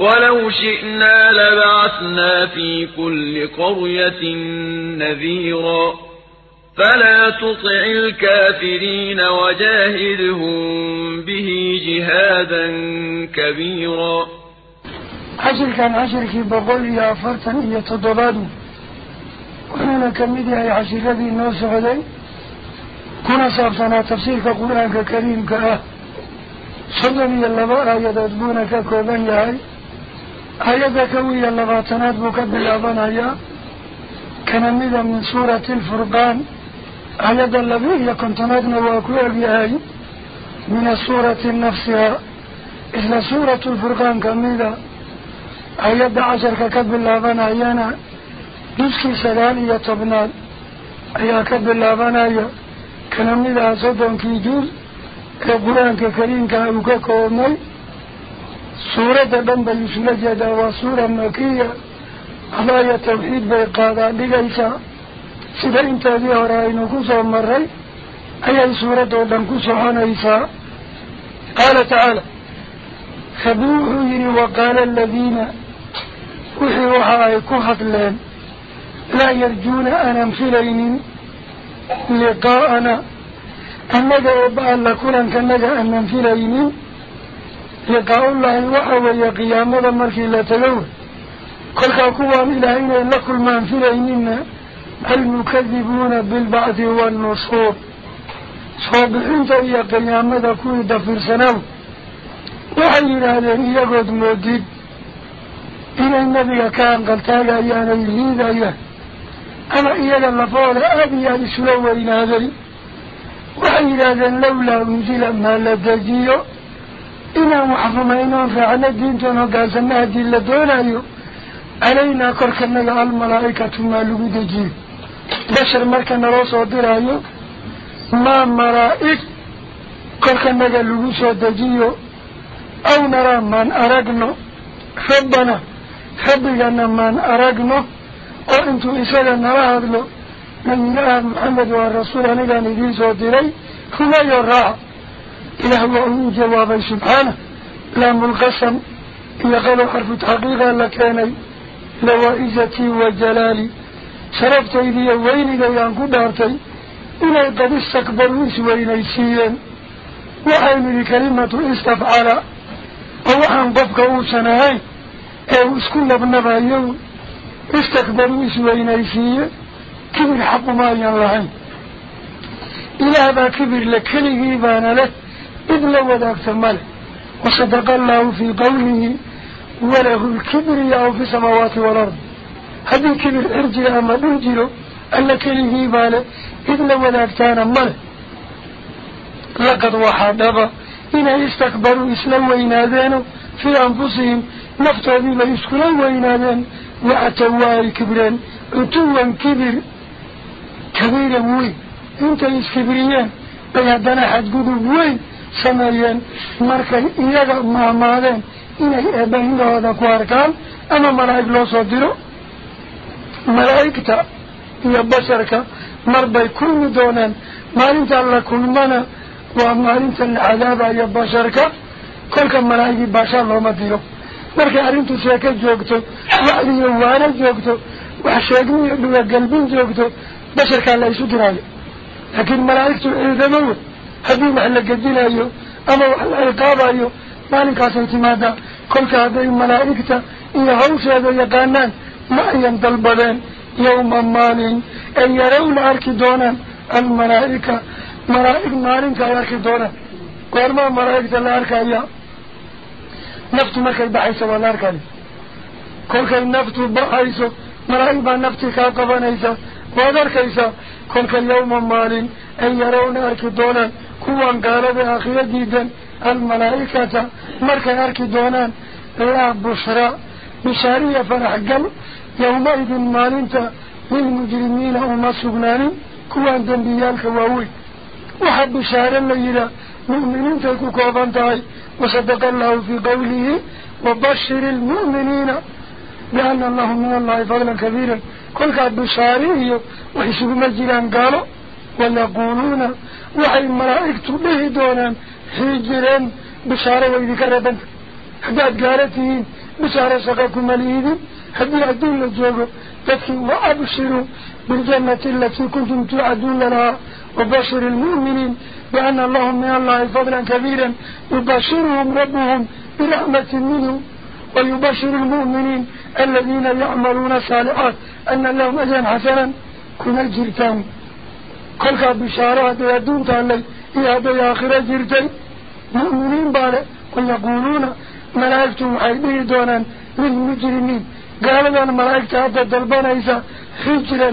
ولو شئنا لبعثنا في كل قرية نذيرا. فلا تطع الكافرين وجاهدهم به جهادا كبيرا. عشر كان عشر كي بقول يا فرطن يتضبادوا وأنا كمدي عشر الذي نوسع علي كنا صابتنا تفسير كقرآن كريم آية كوية اللغاتنات بكب الأبنايا كان مذا من سورة الفرقان. آية اللبية كنت ندنا وأكوية بهاي من السورة نفسها إلا سورة الفرقان كمذا آية عشر ككب الأبنايانا نفسي سلالية تبنان. أيها كب الأبنايا كان مذا صدن كي جوز. القرآن كريم كان أكوكومي سورة بن يسولة جدا وسورة مكية. على يتوحيد بيقادة لغيسا سيدا انتاذي هرائي نكوسا ومرأي. أي سورة دنكوسا عن إيسا قال تعالى خبوه يري وقال الذين وحيوها يكوها اللين لا يرجون أن أمثلين لقاءنا. أنك وبعال لكولا كنك أن أمثلين أنك لقاء الله وحوى قيامة مركي لا تلوه. قل قوام إلهينا لكل من في لئيننا المكذبون بالبعث والنصور؟ صابحين يا قيامة كوي دفر سنو وحي الهدي يقعد مدد. إلى النبي كان قلت على أيانا يهيد أيه أما إيانا لفعل أبي يهدي سلوه وإلى هذا. وحي الهدي لولا أنزل ما لا لدجيه hogaansano haddii la doonayo calaynaa korkanaga almalaa'ikatu maa lagu dejiyo bashar marka naloo soo diraayo maa malaa'ig korkanaga lagu soo dejiyo aw naraa maan aragno rabbana rabbigana maan aragno oo intuu isaga nala hadlo nabiyulaahi maxamed waa rasuul anigaan idiin soo diray rumeeyo raaca إله وأن جوابي سبحانه. لام القسم يقول حرف تحقيقا لكاني لوائزتي وجلالي. شرفت إذي ويني ليان قدارتي إلي قد استكبروا إسوين سيين وحين لكلمة استفعل؟ ووحن قفك أوسناهي أو اسكن ابنبا يوم. استكبروا إسوين سيين كبر حق ما ينلعين إله با كبر لكله بان له. إذ لو ذاك مال وصدق الله في قوله وله الكبرياء في السماوات والأرض. هذا الكبر ارجع أما نرجله ألا كله باله إذ لو ذاك كان مال. لقد وحدب إن استكبروا إسلام وينادينه في أنفسهم نفتوا ذي يسكنوا وينادين وأتوا كبرين عتوا كبر. كبيرا وين أنت يسكبريان بيادنا حد قدوب وين؟ سمايان مركا إياغا مهمادين إنه إبهن هذا كواركان. أما ملايك لو صدروا ملايكتا هي بشرك مربي كل دونان مالنت الله كل منا ومالنت العذاب هي بشرك كل كم ملايك بشر sheeko joogto wacdiyo waana joogto wax sheegniyo dhuga galbin joogto basharkaa la isu diraayo laakiin malaa'igtu ciidamo wey هذين حنا جدنا يو أما وحنا القابا يو ما نكاسنتي ماذا كل كهذا يوم ملاكته إن هوس هذا يقانن ما ينضل بدن. يوم ما نين أن يرون أركدونا الملاكة ملاك ما نين كأركدونا قرما ملاكة الأرك يا نفط ما كان بعيسى ولا أرك كل كان نفط بعيسى ملاك ما نفط كأركبنا إذا ما ذكر إذا كل كان يوم ما نين أن يرون أركدونا هو قالوا بأخي جيدا الملائكة مركا أركي دونان لا بشرى بشارية فرح قل يومئذ مالنت من مجرمين وما سبنان كوان دنبيالك ووي وحب شهر الليلة مؤمنين تلك كوفان تاي وصدق الله في قوله وبشر المؤمنين لأن الله من الله فضلا كبيرا كل كعب شهر وحسب مجرم قالوا ولا قولون وحي ملائكت به دونا جيران بشارة ويذكر بنت حداد قالته بشارة شقاكم الهيدين حدي عدون لجوغو تدخل وأبشروا بالجنة التي كنتم تعدون لها وبشر المؤمنين بأن اللهم من الله فضلا كبيرا يبشرهم ربهم برحمة منه ويبشر المؤمنين الذين يعملون صالحات أن لهم أجل حسنا كن الجرتان كل بشارات يدون تعالي يا هذا آخرة جرتين مؤمنين بالي ويقولون ملائكة حيبه دونا للمجرمين قالوا أن ملائكة دلبان إيسا حجرا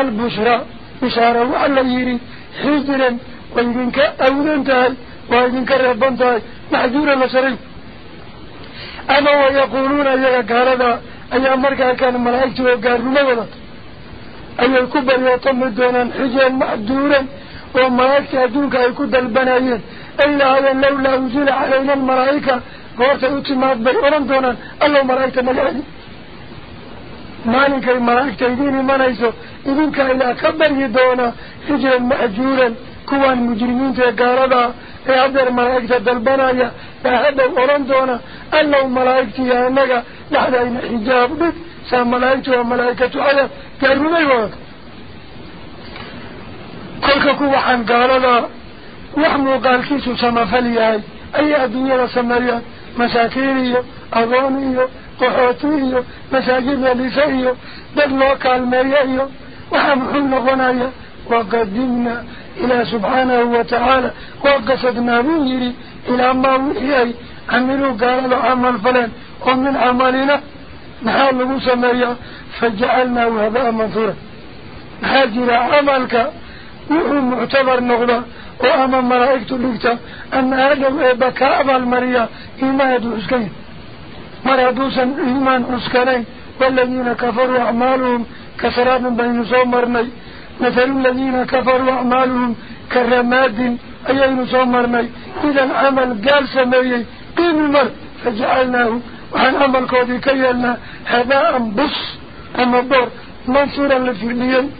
البشرى بشارة وعلى يري حجرا وإذنك أولن تهي وإذنك ربان تهي محجورا لسرين أما ويقولون أيها قالوا أي أمريكا كان ملائكة أي كبر يطم دونا حجر معدورا وما يكتدونك أي كدر البنائين إلا هذا لولا وزول علينا المرايكة قرت أتمات بي ورم دونا الله مرايكة ملعين مالك المرايكة يدين المنايسو إذنك إلا كبر يدونا حجر معدورا كوان مجرمين تقاربا يعدر مرايكة دالبنائية فهذا ورم دونا يا مرايكة يانا لحدين حجاب بك سام ملايكة وملايكة علم يرمي وان قلك كو وحان قال لا وحمو قال كيسو سما سمفليه اي الدنيا سمريه مساكينيه اغانيه قحوتيه مساجد لسيه دلو كالميه وحام غنايا وقدمنا إلى سبحانه وتعالى. وقصدنا منه إلى ما وحيه عملوا قال له عمل فلان. ومن عملنا نحاول سمريه فجعلناه هباء منثورا. هاجر عملك. وهو معتبر نغضا وأما ملائكة لكتا أن هذا بكاء بالمريا إما يدو عسكين مرادوسا إيمان عسكين والذين كفروا أعمالهم كسراب بين صومرني مثل الذين كفروا أعمالهم كرماد. أي صومرني إذا العمل قال سميه قيم المر فجعلناه. وعن عمل قوضي كيالنا هباء بص. أما بار منصورا لفرنيان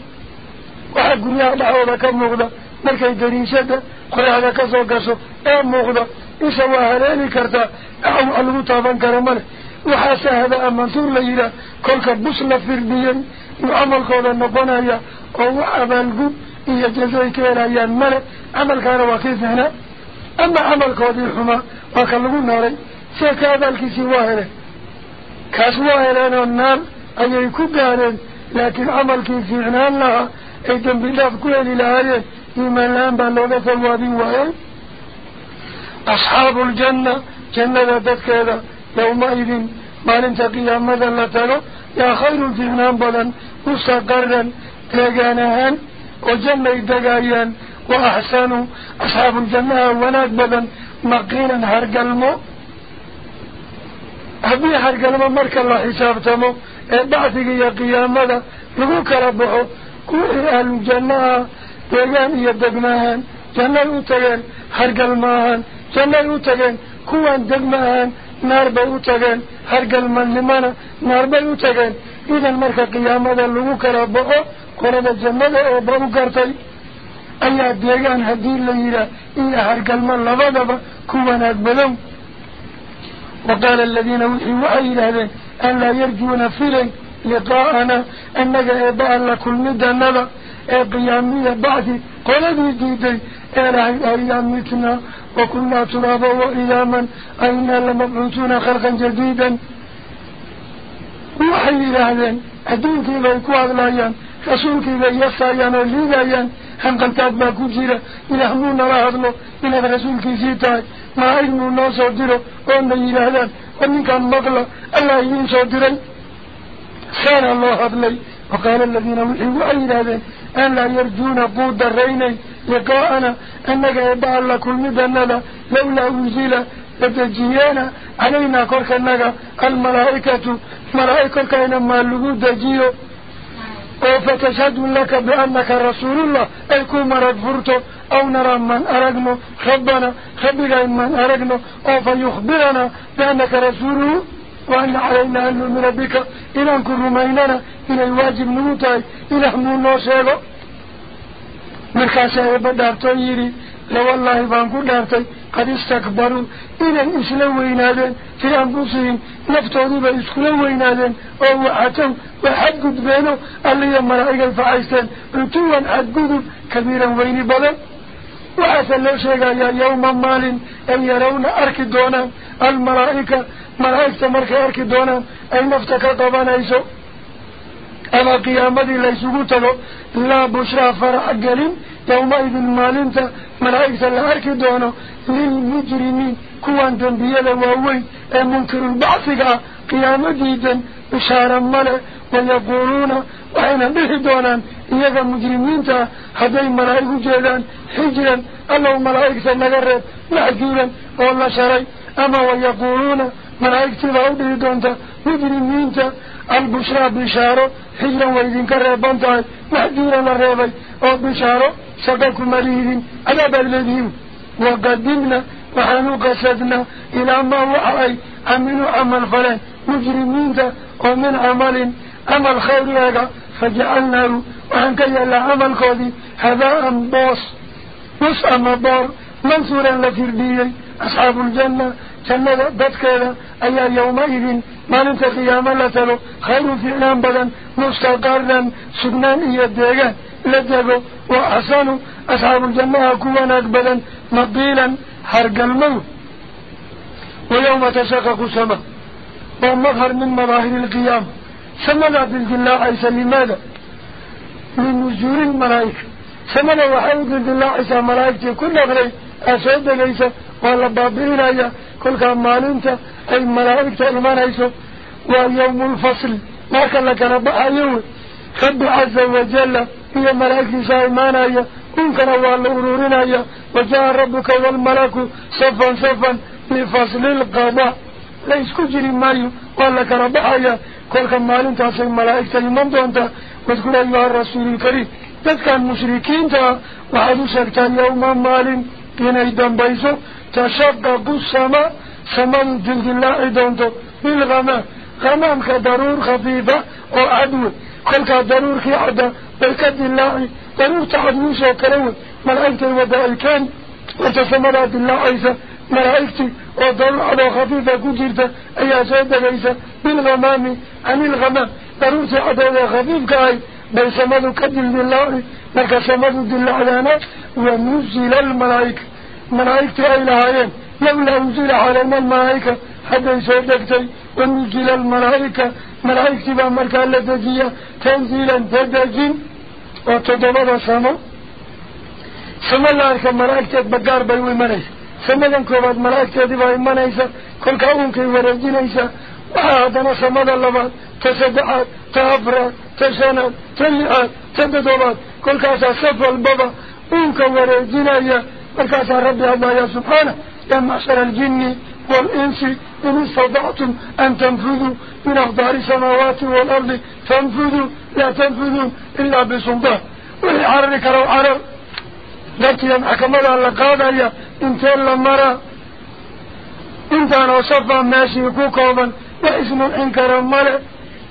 وحق قرية الله هذا كمغدا ملكا يدريشا قرية هذا كسو كسو أم إيه مغدا إسا وهلاني كرتا أعو ألغو طابان كرمان وحاسا هذا منصور ليلا كلك بصلا فرنيان وعمل قولا نبانا يا. أو أبالغو إيا جزوي كيلا يا المال عمل كان واقف هنا؟ أما عمل قولي حما. وكلمون ناري. سيكا ذلك سواهنا كاسواهنا النار أي كبار لكن عمل كي فعلا لها أي جنب الله كل الهي إيمان لهم بلغة الوادي وهي أصحاب الجنة جنة ذاتك هذا يومئذ ما لنت قيام ماذا لا ترى يا خير فعلا بلا مستقرا تلقانها وجنة دقايا وأحسن أصحاب الجنة وناك بلا مقينا حرق هرقلمو. أبي هرقلمو مرك الله حسابتمو. Jannaha deegaan iyo degmaahaan jannay u tageen hargalmaahaan jannay u tageen kuwan degmaahaan naar bay u tageen hargalmanimana naar bay u tageen idan marka qiyaamada lagu kala baxo qolada jannada eeba u gartay ayaa deegaan haddii la yidhaah iyo hargalmo labadaba ku wanaag badow وقال الذين وحي وحي لهذين أن لا يرجون فيلين لقاءنا أنك إباء لكل مدى نظر قيامية بعد قلبي ديدي إلهي أيام متنا وكنا ترابا وإياما. أين لمبعوثون خلقا جديدا؟ وحي لهذين أدونك إليكو أغلايان رسولك إلي يسايان وليلايان هم قلتات ما كجيرا إلهمون راهضلو إلى رسولك سيتاي. ما علموا ناصر ديرو. وأن إلهان ومن كان مغلا الله ينصر ديري سان الله هدلي وقال الذين وحيوا أي هذين أن لا يرجون قود الريني لقاءنا. أنك يبع الله كل مدننا لولا أنزل لتجيانا علينا كورك أنك الملائكة. ملائكة كان ما اللقود دجيو فتشهد لك بأنك رسول الله. أيكو مرد فرتو أو نرى من أرقنا ربنا خبر من أرقنا أو فيخبرنا بأنك رسوله وأن علينا أن نؤمن بك. إلى أن كل رميننا إلى الواجب نموتاي. إلى همون نوشيغو مركاسة بدارتو يري لو الله بانكو دارتي قد استكبروا. إلى الإسلام وينادين في أنفسهم نفتوذوا بإسلام وينادين وهو عتو وحد بينه اللي يمرأيك الفعيستين عتوا حد كبيرا ويني بضا وحسن لو شيئا يوم مال أن يرون أركي دونا. الملائكة ملائكة مركي أركي دونا. أي نفتك قبانيسو أما قيامتي ليسوكو تلو لا بشرى فرع قليل يومئذ مالنتا ملائكة لا أركي دونا. للمجرمين كوان تنبيا لواوي منكر البعثك قيامتي بشارا ملا ويقولون وحين به دونا إياك مجرمين تا هذي ملائكة جيدان حجرا. الله ملائكة نقرب محجولا والله شري أما ويقولون ملائكة لا به دونتا مجرمين تا. البشرى بشارة حجرا وإذن كربان تا محجولا الرابي أو بشارة سقاكم مريدين. عذاب الذين وقدمنا وحنو قصدنا إلى ما وحي. أمنوا عمل فلان. مجرمين تا. ومن عمل عمل خير لك فجعلناه وحنك يلا عمل كودي. هذا بوس. بوس أما بار. منصورا لفرديي أصحاب الجنة. جنة بدكذا أي يومئذ ما ننت قياما لتلو خير في الآن بدن. مستقرا. سبنان لدغو وأحسنوا أصحاب الجنة كوانا بدن. مضيلا حرق الموت ويوم تشقق السماء ومظهر من مظاهر القيام سمنا عيسى لماذا من نزول الملائكة سمنا الله عيسى ملائكة كل غري أسود ليس ولا بابين أيا كل كان مالنت أي ملائكة عيسى ويوم الفصل ما كان لك نبأ يوم رب عز وجل هي ملائكة سايمان أيا كن والله أرورين أيا وجاء ربك والملك صفا صفا لفصل القضاء لا يسكجري مايو. ولا كربايا كل كمال انت عشان ملائكة المنط انت وتقول يا رسول الكريم. قد كان مشركين تا وعدوا شركا يوما مال بين ايدان بايزو تشقق السماء سماء جلد الله ايدان تو بالغماء غمام كضرور خفيفة. وعدو كل كضرور في عدا بالكد الله. ضرور تعدو شكرا ملائكة وضع الكان وتسمى الله ايزان مرايكتي وضلع على خفيفة كجيرتا أي سيدة ليسا بالغمام عن الغمام. دروس عدو خفيفة كاي بيس مدو كدل الله لك سمدو دل علينا ونزل الملائك ملائكتي أي لهايين لولا نزل علينا الملائكة حتى يسادكتي ونزل الملائكة. ملائكتي بأمركة اللذجية تنزيلا تدجين وتدمر السماء. سم الله لك ملائكتك بقار بيوي ملائكتي سمدن كوباد ملاك تدبا إمانيسا كل كأوهم كي ورجينيسا وهذا سمد اللبان تسدعات تأبرا تشانات تليعات تبدوبات كل كأسا سفو البابا أوكا ورجينيسا وكأسا ربي الله سبحانه. يا معشر الجن والإنس إن استضعتم أن تنفذوا من أخبار سماوات والأرض. تنفذوا لا تنفذوا إلا بسلطان. ولعرك لو عرر لكن الله لقاضي انتين لمرا إنت أنا وصفا ماشي كوكوبا واسم انكر الملك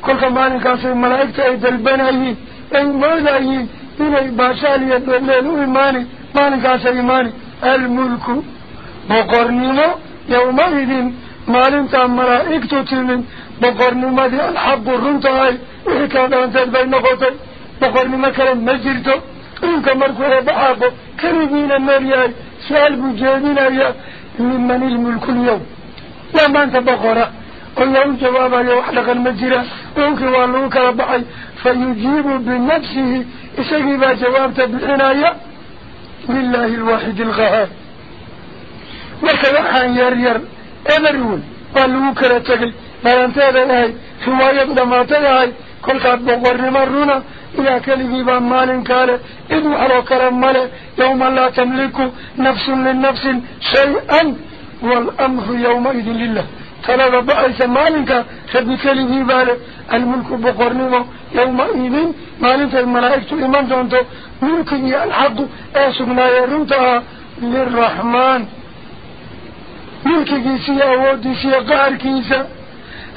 كل كمان كان في الملائكة اي دلبنايين اي مولايين إلي باشالي الليل إيماني. مالك عسى إيماني. الملك. بقرنما يومئذ. مالنت ملائكة تلمن بقرنما دي الحق الرنطاي إنك مركوه بحاقه كريمين المرياي سؤال بجانين يا لمن الملك اليوم؟ لا ما أنت بقرة والله جوابا يا وحدك المجرى وانك والله كربعي فيجيب بنفسه إساقي جواب تبعنايا لله الواحد الغهار وكذا حان ير ير أمرون قالوا كرتك فلانتهى هاي رواية لما تهاي كل قد بغر مرنا إلى كلب بان مال كاله إذن على كرم يوم لا تملك نفس للنفس شيئا والأمر يومئذ لله. طلب بعث مالك. خذ كلب باله الملك بقرنه يومئذ مالك الملائكة إمان دونته ملك يالحق أسمنا يرمتها للرحمن. ملك يسيا ودسيا قهر كيسا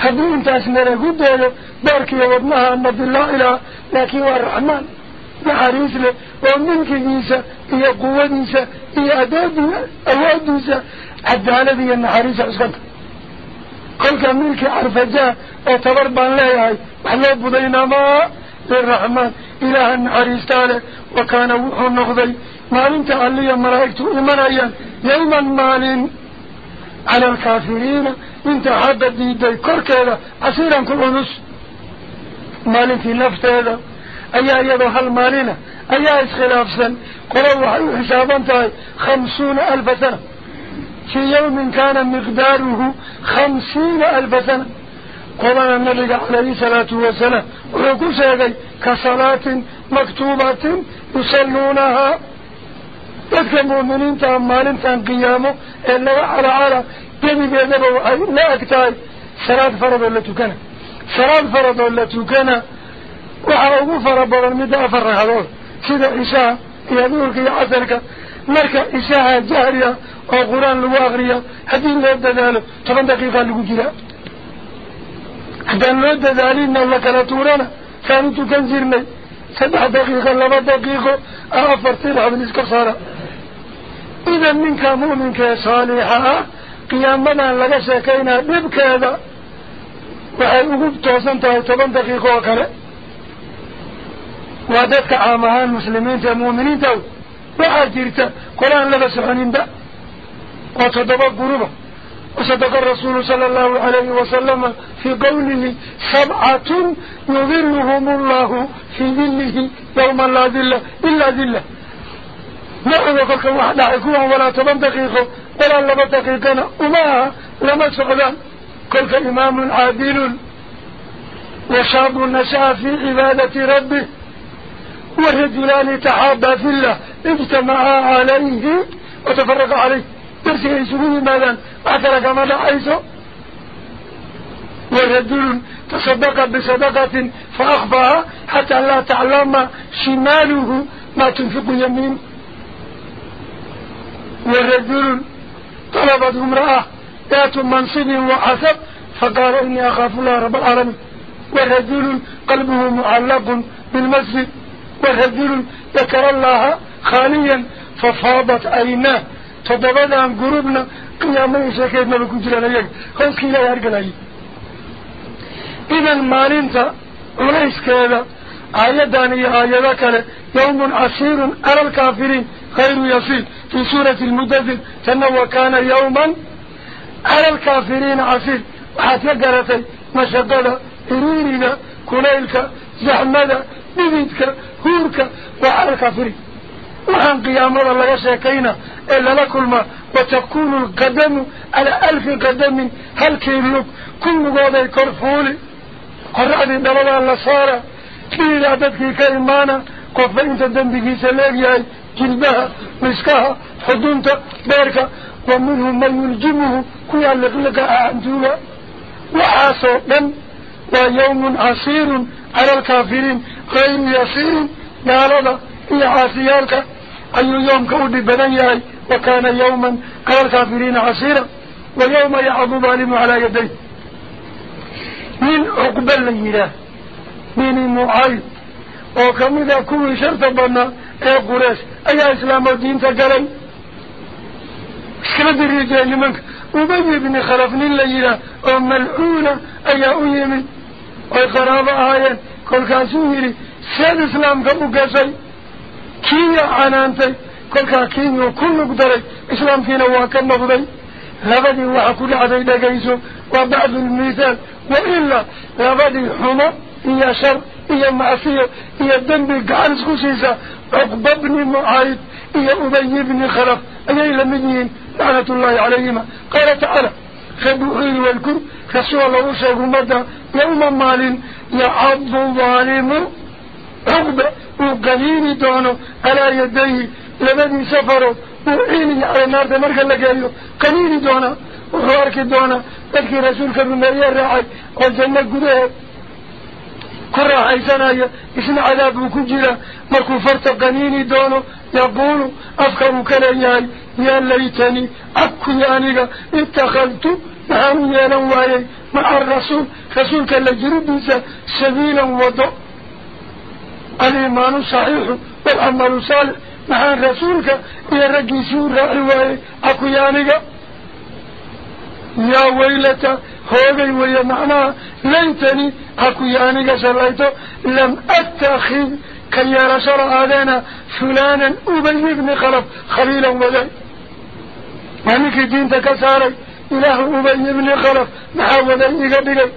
هذو انت اسمنا قد له بارك يا ابنها عبد الله إلى لك يا الرحمن. بحريث له. ومنك جيسا هي قوة جيسا هي أداد أواد جيسا عدالة هي النحريسة أسكت. قلت أميلك عرف جاء. اعتبر بان هاي الله بدينا ما للرحمن. إله النحريسة وكان وحو النخضي ما لن تعلي مرايكتو إيمان يوما مال على الكافرين. على انت حد ديدي كركيدا عسيرا كل نص مالين في نفت هذا. أيها يدو هالمالين أيها اسخلاف سن؟ قلوا حسابا تاي. خمسون ألف سنة. في يوم كان مقداره خمسين ألف سنة. قال النبي عليه الصلاة والسلام. ويقول سيدي كصلاة مكتوبة يصلونها. dadka muuminiinta maalintan qiyaamo ee laga calacala تمي بيدبه لا أكتاي صلاة فرض الله تكنا صلاة فرض الله تكنا وحاوه فرض الله مدى أفر هذا. سيدة إشاء يدورك يا عسلك مركة إشاء جارية وقران الواغرية هذه اللي أبدأ ذلك. طبعا دقيقة لكي كده هذا اللي أبدأ ذلك إن الله كان تورانا ثاني تكن سبع دقيقة لما دقيقة. أفر تلعب نسك صارا إذا منك مؤمنك صالحا قيام بنا لغا شاكينا نبكى هذا وحي أغبتها سنتها وطبان دقيقه وكلا وعددك عامهان مسلمين تا مؤمنين تاو وحاجرتا قولان لغا سحنين دا وطبق قروبا وصدق الرسول صلى الله عليه وسلم في قوله سبعة يظلهم الله في ذله يوما لا ذله إلا ذله نعم وقلك واحد عيكوها ولا تبن دقيقة ولا لما دقيقنا وما لما سعدان قلك إمام عادل وشاب نشأ في عبادة ربه ورجلان تحابا في الله. اجتمعا عليه وتفرق عليه. درسي يسوي ماذا؟ أترك ماذا عيسو. ورجل تصدق بصدقة فأخفاها حتى لا تعلم شماله ما تنفق يمين ورجل طلبت امرأة ذات منصب وحسب فقال إني أخاف الله رب العالمين ورجل قلبه معلق بالمسجد ورجل ذكر الله خاليا ففاضت عيناه toddobadaan gurubna qiyaamada sheekeednaba ku jiraan ayaga hooska ilaahay hargalaye idan maalinta culayskeeda aayaddan iyo aayado kale yawmun casiirun cala alkaafiriin khayru yasiir fii خير يصير في سورة المدذل تنوى كان يوما على الكافرين عصير وحتى قرتي مشغلة إرورنا كليلك زحمدة بذيتك هورك وعلى الكافرين. وعن قيام الله يشاكينا إلا لكل ما وتكون القدم على ألف قدم. هل كيريوك كل قوضة كرفولي قرأت إن الله صار. كيري عددك كيمانا. قفة إنت الدم بكيسة لا بيهاي جلبها مسكها حدونتا بيركا ومنهم من يلجمه كويا لقلقاء عندولا وحاسو دم ويوم عصير على الكافرين غير يسير قال هذا إيا عاسيالك أي يوم كودي بنياي وكان يوما على الكافرين عصيرا. ويوم يعض ظالم على يديه. من عقبال ليلة من المعايد وكمذا كل شرط بنا قريش اي اسلام الدين تقلي اسكرد الرجال لمنك وبي بن خلفني الليلة وملعونة اي اويمي اي قرابة آيان كل كاسوهري سيد اسلام كبو قاسي كيا عنانتي كل كاكين وكل قدري اسلام فينا واكا مغضي لابدي وحكول عدي دقيسو وبعض المثال وإلا لابدي حمى إيا شر إيا معصية إيا الدنب قعان سكوسيسا عقب بن معايد إيا أبي بن خلف أي لمنين لعنة الله عليهما قال تعالى خبوحين والكر رسول الله شيخ مدى يوم مال يعض ظالم عقب وقليل دونه على يديه لبدي سفره وعيني على النار تمرك لقايو قليل دونه وحوارك دونه تذكي رسولك بمريا الرعي والجنة قدها كرة عيسانا اسم عذاب كجرة مركو فرط قنيني دونه يقول أفكر كلياي يا ليتني أكو يانيغا اتخلت نعم يا نواي مع الرسول. رسولك اللي جربيسا سبيلا وضع. الإيمان صحيح والعمل صالح. مع رسولك يا رجيسي راعي أكو يانيغا يا ويلتا هذا ويا معناه ليتني أكو يانيغا سلايتو لم أتخذ كي رسول آذانا فلانا أبي بن خلف خليلا وذي مانك دين تكساري إله أبي بن خلف محاوذا إيقا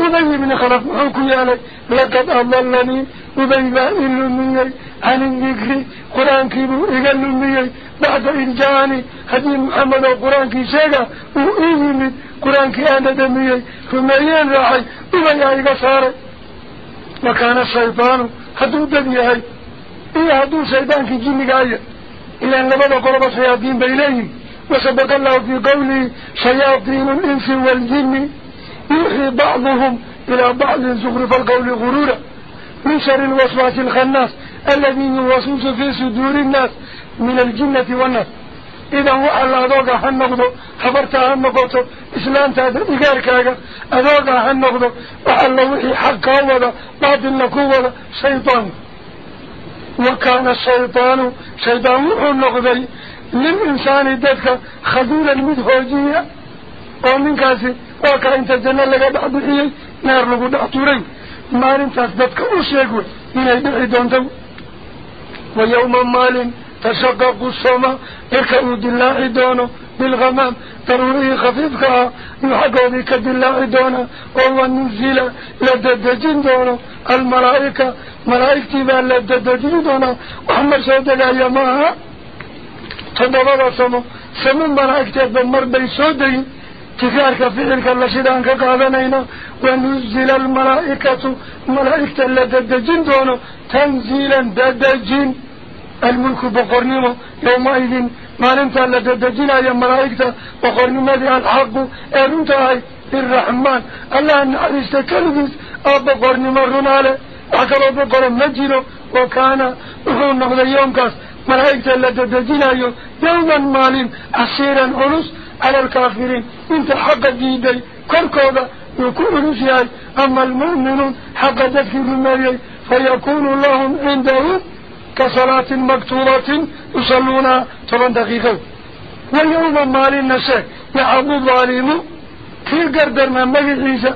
أبي بن خلف محوكو يالي لقد أضلني أبي بائل مني عن الذكر قرآن كيبو إيقا لمي بعد إن جاني هدي محمد القرآن كي سيقا وإيمي قرآن كي أنا دمي فميين راحي أبي إيقا ساري وكان الشيطان هدو دبيهي إيه هدو سيدانك جينيك آية إلا أن لبدا قرب شياطين بإليهم وسبق الله في قوله شياطين الإنس والجن يوحي بعضهم إلى بعض زخرف القول غرورا من شر الوسواس الخناس الذي يوسوس في صدور الناس من الجنة والناس إذا هو الله أدوغا هنقضو حبرتا هنقضو إسلام تادر إقاركاغا أدوغا هنقضو وحالله وحي حقا وذا باطل نكوة شيطان. وكان الشيطان شيطان وحو النقضي للإنسان دفك خذولا مدهوجية ومن كاسي وكا أنت الجنة لغا دعبحيي نار لغو دعطوري ما انتاس دفك أشيكو إلى دعي دونتو ويوم مال تشقق السماء يكأو دلاعي دونه بالغمام ضروري خفيفك يحقو ذيك دلاعي دونه وهو نزل لددجين دونه الملائكة ملائكتي بان لددجين دونه وحمد سودك أيامها تضبط سمو. سمو ملائكتي بمر بي سودي. تكارك فعلك اللشدان كقادنينا ونزل الملائكة ملائكة لددجين دونه تنزيلا ددجين الملك بقرنمه يومئذ ما ننتهى لددجنا يا ملائكة بقرنمه ذي الحق. أرنتهي الرحمن. الله أن أستكلبس أو بقرنمه رناله أكبر بقرن مجيره وكان وحون نقضي يوم كاس. ملائكة لددجنا يوما مال أسيرا أنس على الكافرين. أنت حق جيدي. كركوضة يكون رسياي أما المؤمنون حق تذكر المالي فيكون لهم عندهم كصلاة مكتوبة يصلون طبعا دقيقة. ويوم مال النساء. يعبو الظالم في قردر من مجد عيسى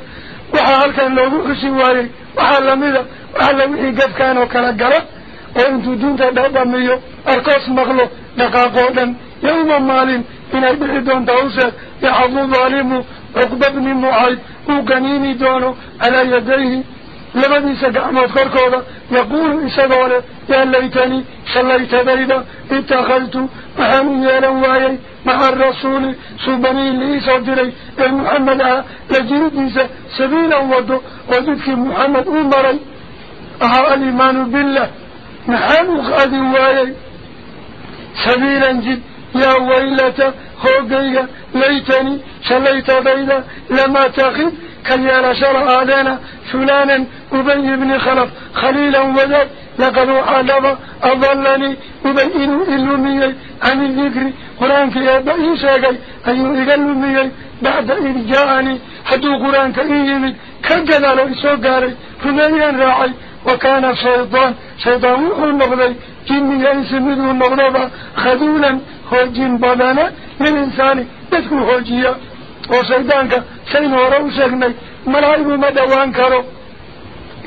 وحال كان لو بحسي واري وحال لمدة وحال لمحي قد كانوا كالقرة وانتو دون تدابميو أرقص مغلو دقاقودا يوم مال إن أبعي دون توسى يعبو الظالم عقبة بن معايد وقنيني دونه على يديه. لبديس قعمت كركودا يقول إسدوله يا ليتني صليت بريدا اتخذت محامي يا لواي مع الرسول سبني لي صدري محمد لجرديس سبيلا ودو وذكر محمد أمري. أها الإيمان بالله محامي خادي واي. سبيلا جد يا ويلة هوقيا ليتني شليت بيدا لما تخذ كيالا شرع آدانا فلانا أبي بن خلف خليلا وذات لقد وحالب أضلني أبين إلمي عن الذكر قرآنك يبقى شاقي أيو إلمي بعد إذ جاءني حدو قرآنك إيمي كجد لو إسوقاري فمانيا راعي وكان شيطان وحو النغضي جني يسمده النغضبا خذولا هو جن بدانا للإنسان يذكر هوجيا وشيطانك شين ورو شكني ملايب مدوان كرو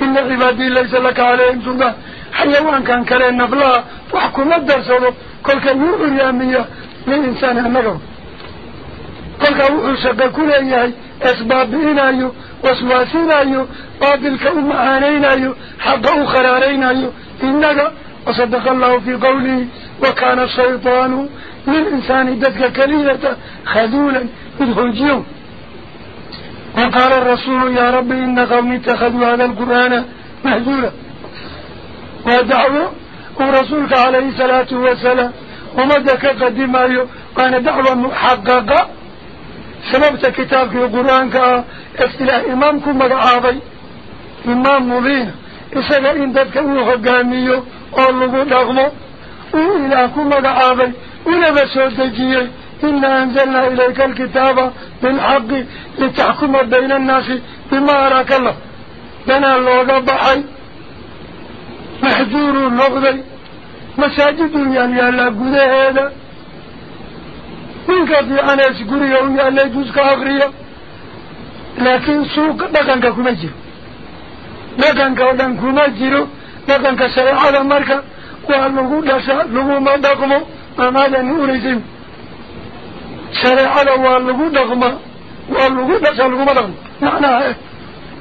إن عبادي ليس لك عليهم سلطان. حيوان كان كرين نفلا. وحكم الدرسة كل كان يؤر يامية للإنسان النغض كل كان يؤر أيهي أسباب إنايو وسواسينايو بابلك أمعانينايو حقه خرارينايو إنك وصدق الله في قوله وكان الشيطان للإنسان ددك كليلة خذولا بالهجيو وقال الرسول يا رب إن قومي اتخذوا هذا القرآن مهجولا ودعوه ورسولك عليه الصلاة والسلام. ومدك قدمايو كان دعوة محققة. سببت كتابك القرآن افتلاح. إمامكم مقعابي إمام مبين. إساق إن دادك أوه قاميو أولغو دغمو. وإلهكم مقعابي ونبسو دجيي إنا أنزلنا إليك الكتاب حق لتحكم بين الناس بما أراك الله بنا اللغة بحي محجور النقضي مساجد يعني ألا قده هذا منك في أناس قرية يعني ألا جزك أغرية لكن سوق بقنك كمجر بقنك ودن كمجر بقنك سريعة مركة وأنه لسا لغو ما داكمه أما ذا نوريزم شرع على والقود أغمى والقود أغمى والقود أغمى معنى إيه.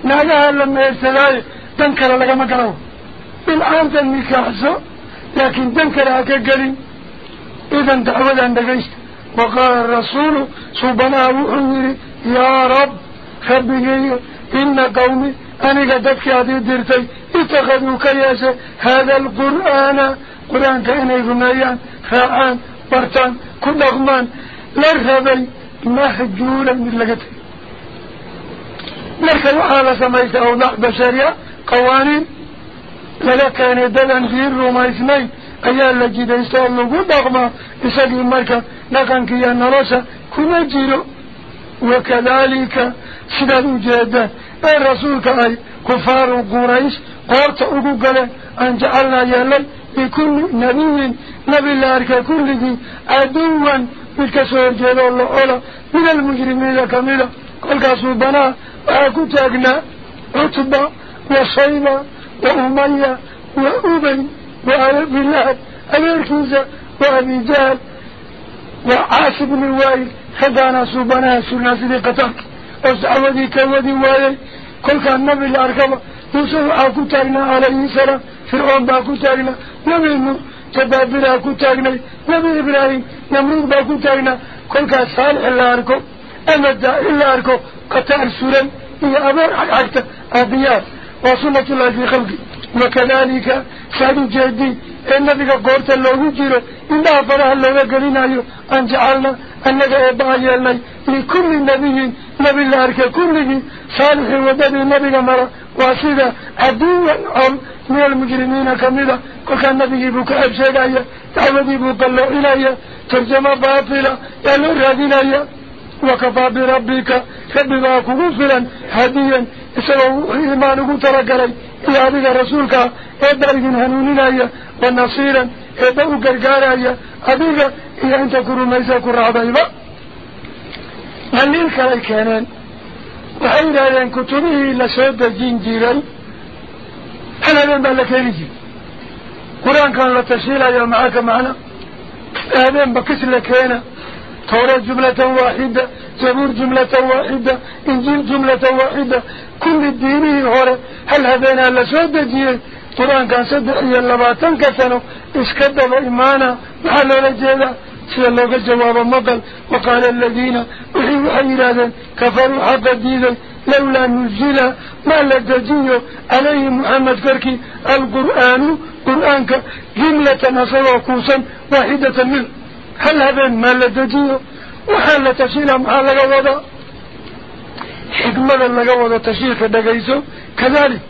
نعجى لما يستدعي تنكر لك مكره بالعام تنكى حسو لكن تنكر لك قليل إذا تعود عندك إيش؟ وقال الرسول سبناه وحنيري يا رب خبيني إن قومي أنا قدك هذه الدرتي اتخذوا كياسة هذا القرآن. قرآن كأنه يغنيان فاعان برتان كل أغمان لرهبي ما حجولا من لقته. لكن وحالة سميسة أو نحب بشرية قوانين لكان يدل أنزير وما اللي أيال لجد إنسان لقود أغمى إساق المركة لكن كي أن رسا كما جيرو. وكذلك سنة جادة الرسولك أي كفار قريش قرط أقوقل أن جعلنا يالل لكل نبي نبي الله كل ذي عدوا ka soo horjeedoo la ola min almujrimiina kamida kolkaasuu banaa waxaa ku taagnaa cutba wa shayba wa umaya wa ubay وأبي وأبي جهل وعاش بن الوائل خدانا سوبنا سنة صديقتك وسعودي كودي وايل كل كان نبي الأركبة يوسف أكو تاغنا عليه فرعون باكو تاغنا نبي نبي إبراهيم نمرود باكو تاغنا كل كان صالح الأركب أمد الأركب قتال سورا هي أمر حقا أبيات وصلة الله في خلقه وكذلك سادو جدي النبي قورت اللوغو جيرو إنها فرح اللوغو قرينايو أن جعلنا أنك إباهي اللي لكل نبي نبي الله أركا كله صالح ودبي النبي مرة واسدا عدوا عم من المجرمين كاملة كل كان نبي بك أبشد أيا تعودي بك الله إلي ترجمة باطلة يلو رادين وكفى بربك ربك كغفلا هديا isagoo iimaan ugu talagalay iyo adiga rasuulka eedda idin hanuuninaya wa nasiiran eedda u gargaaraya adiga iyo inta ku rumaysa ku raacdayba haliil kalay keeneen waxay yidhahdeen kutubihii lasoo dejin jiray hal habeen baa la keeni jiray qur-aankan la tashiilayo maxaa ka macna habeenba kis la keena توراة جملة واحدة زبور جملة واحدة إنجيل جملة واحدة. كل الديني هورا هل هذين لسود جيه قرآن كان صدقيا لباتن كسنو اسكدب إيمانا؟ محل رجيلا سيا الله الجواب مقل. وقال الذين وحيوا حيرادا كفروا حق الدين. لولا نزل ما لدجيه عليه محمد كركي القرآن قرآنك جملة نصر وكوسا واحدة منه. هل هذا ما لدجيه وحال تشيل محال لقوضا حكمة لقوضا تشيل كدقيسو؟ كذلك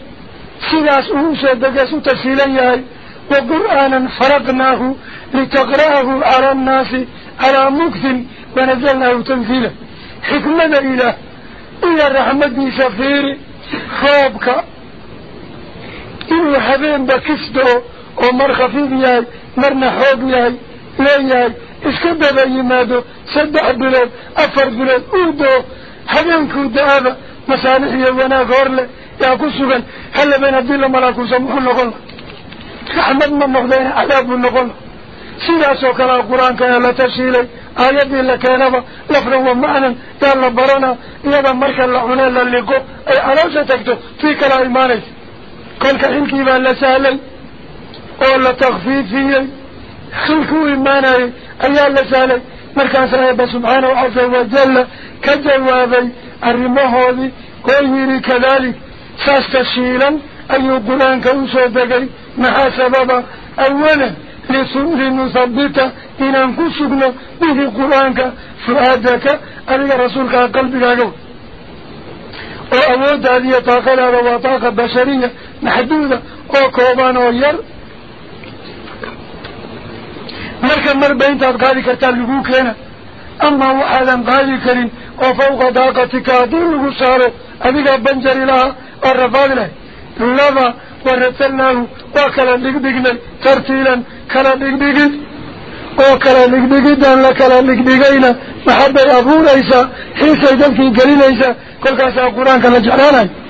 سيداس أوسى دقيسو تشيلا ياي وقرآنا فرقناه لتقرأه على الناس على مكث ونزلناه تنزيلا حكمة إله إلى رحمة سفير خوبك إنه حبين بكسدو ومر خفيف ياي مرنا حوب ياي لين ياي اسكدب يمادو سدع بلاد أفر بلاد أودو حبين كود هذا مسالح يوانا غورله يا كسوغن هل بين الدين ملاكو سمحو نقول رحمة من نقضين عذاب من نقول سيداسو كلا القرآن كان لا تشيلي آيات إلا كانبا لفنا ومعنا يالا برنا يالا كل كحنكي بان لسالي ولا تخفيف فيه خلقوا إيماني أيها لسالي مركا سيبا سبحانه عز وجل كجوابي الرمهودي ويري كذلك. ساستشيلا أي قرآن كوسو دقي محا سببا أولا لنثبت إن أنكسبنا به قرآنك فؤادك أنك رسولك قلبك أقول وأود هذه طاقة لها وطاقة بشرية محدودة وكوبان وير مركا مربين تبقالي كتال لقوك هنا أما وحادا قالي كريم وفوق طاقتك أدين لقو ساره. أذيك بنجر لها والرفاق له لذا ورسلناه وكلا لقدقنا ترتيلا كلا لقدقد وكلا لقدقدا لكلا لقدقينا محبة أبو ليسا حيث يدنكي قليل ليسا كل كاسا القرآن كلا جعلانا وهو أسودك السماء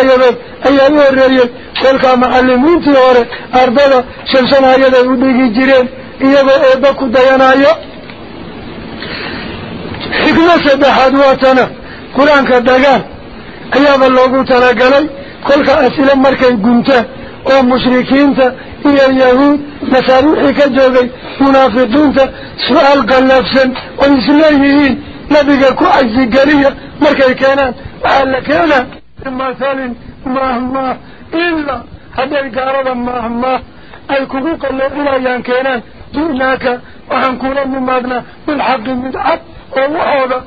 يبد أي أيها الرئي كل كا معلمين تيوري أرضنا. شمسنا يدد ودقي جيرين. إيضا إيضاكو ديانا يو حكمة سبحاد واتنا. قرآن كدقان أيها اللوغو تلقلي كل كا أسئلة مركي قمتا ومشركين iyo yahuud masaaruuxii ka joogay munaafiqiinta su-aal qallafsan oo isleeyihiin nabiga ku cajsigeliya markay keenaan قال لك أنا ما ثال ما هما إلا هذا الجارد ما هما الكروق اللي إلى وأن كنا دونك وحنكون من حق من عد ووحدة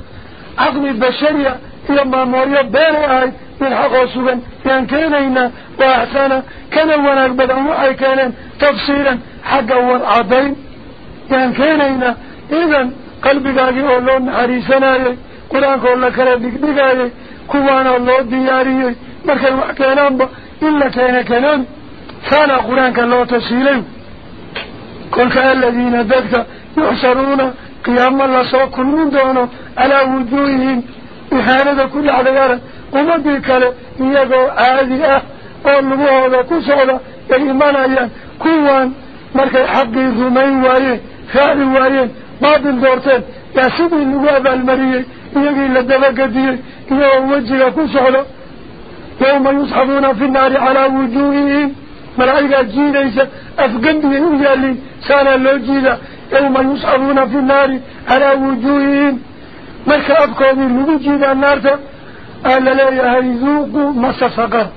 عقل البشرية لما مريا بيني من حق وسوا يان كنا هنا كان كنا ونقبل وعي كنا تفسيرا حق والعدين يان كنا هنا إذا قلبي قاعد يقولون عريسنا قرآن قول لك ربك بقاعد كوانا الله دياري مركز ما كانان إلا كان كانان فانا قرآن كان الله تسهيلين كل الذين ذاتك يحسرون قيام الله سواء كل من دونه على وجوههم. إحانة كل عدقارة وما ديك له إيقو آذي أه أولوه هذا كسولة يعني إيمان أيان. كوان مركز حق الرمين وارين خالي وارين ما بندورتين يا سبيل نواب المريين يجي لدبك دي يوم وجهه كسهلا يوم يسحبون في النار على وجوههم ملعيقا جينا إيسا أفقنده يجالي سانا لو جينا يوم يسحبون في النار على وجوههم ملك أبقاني لو جينا النار؟ أهل لا يهيذوق ما سفقه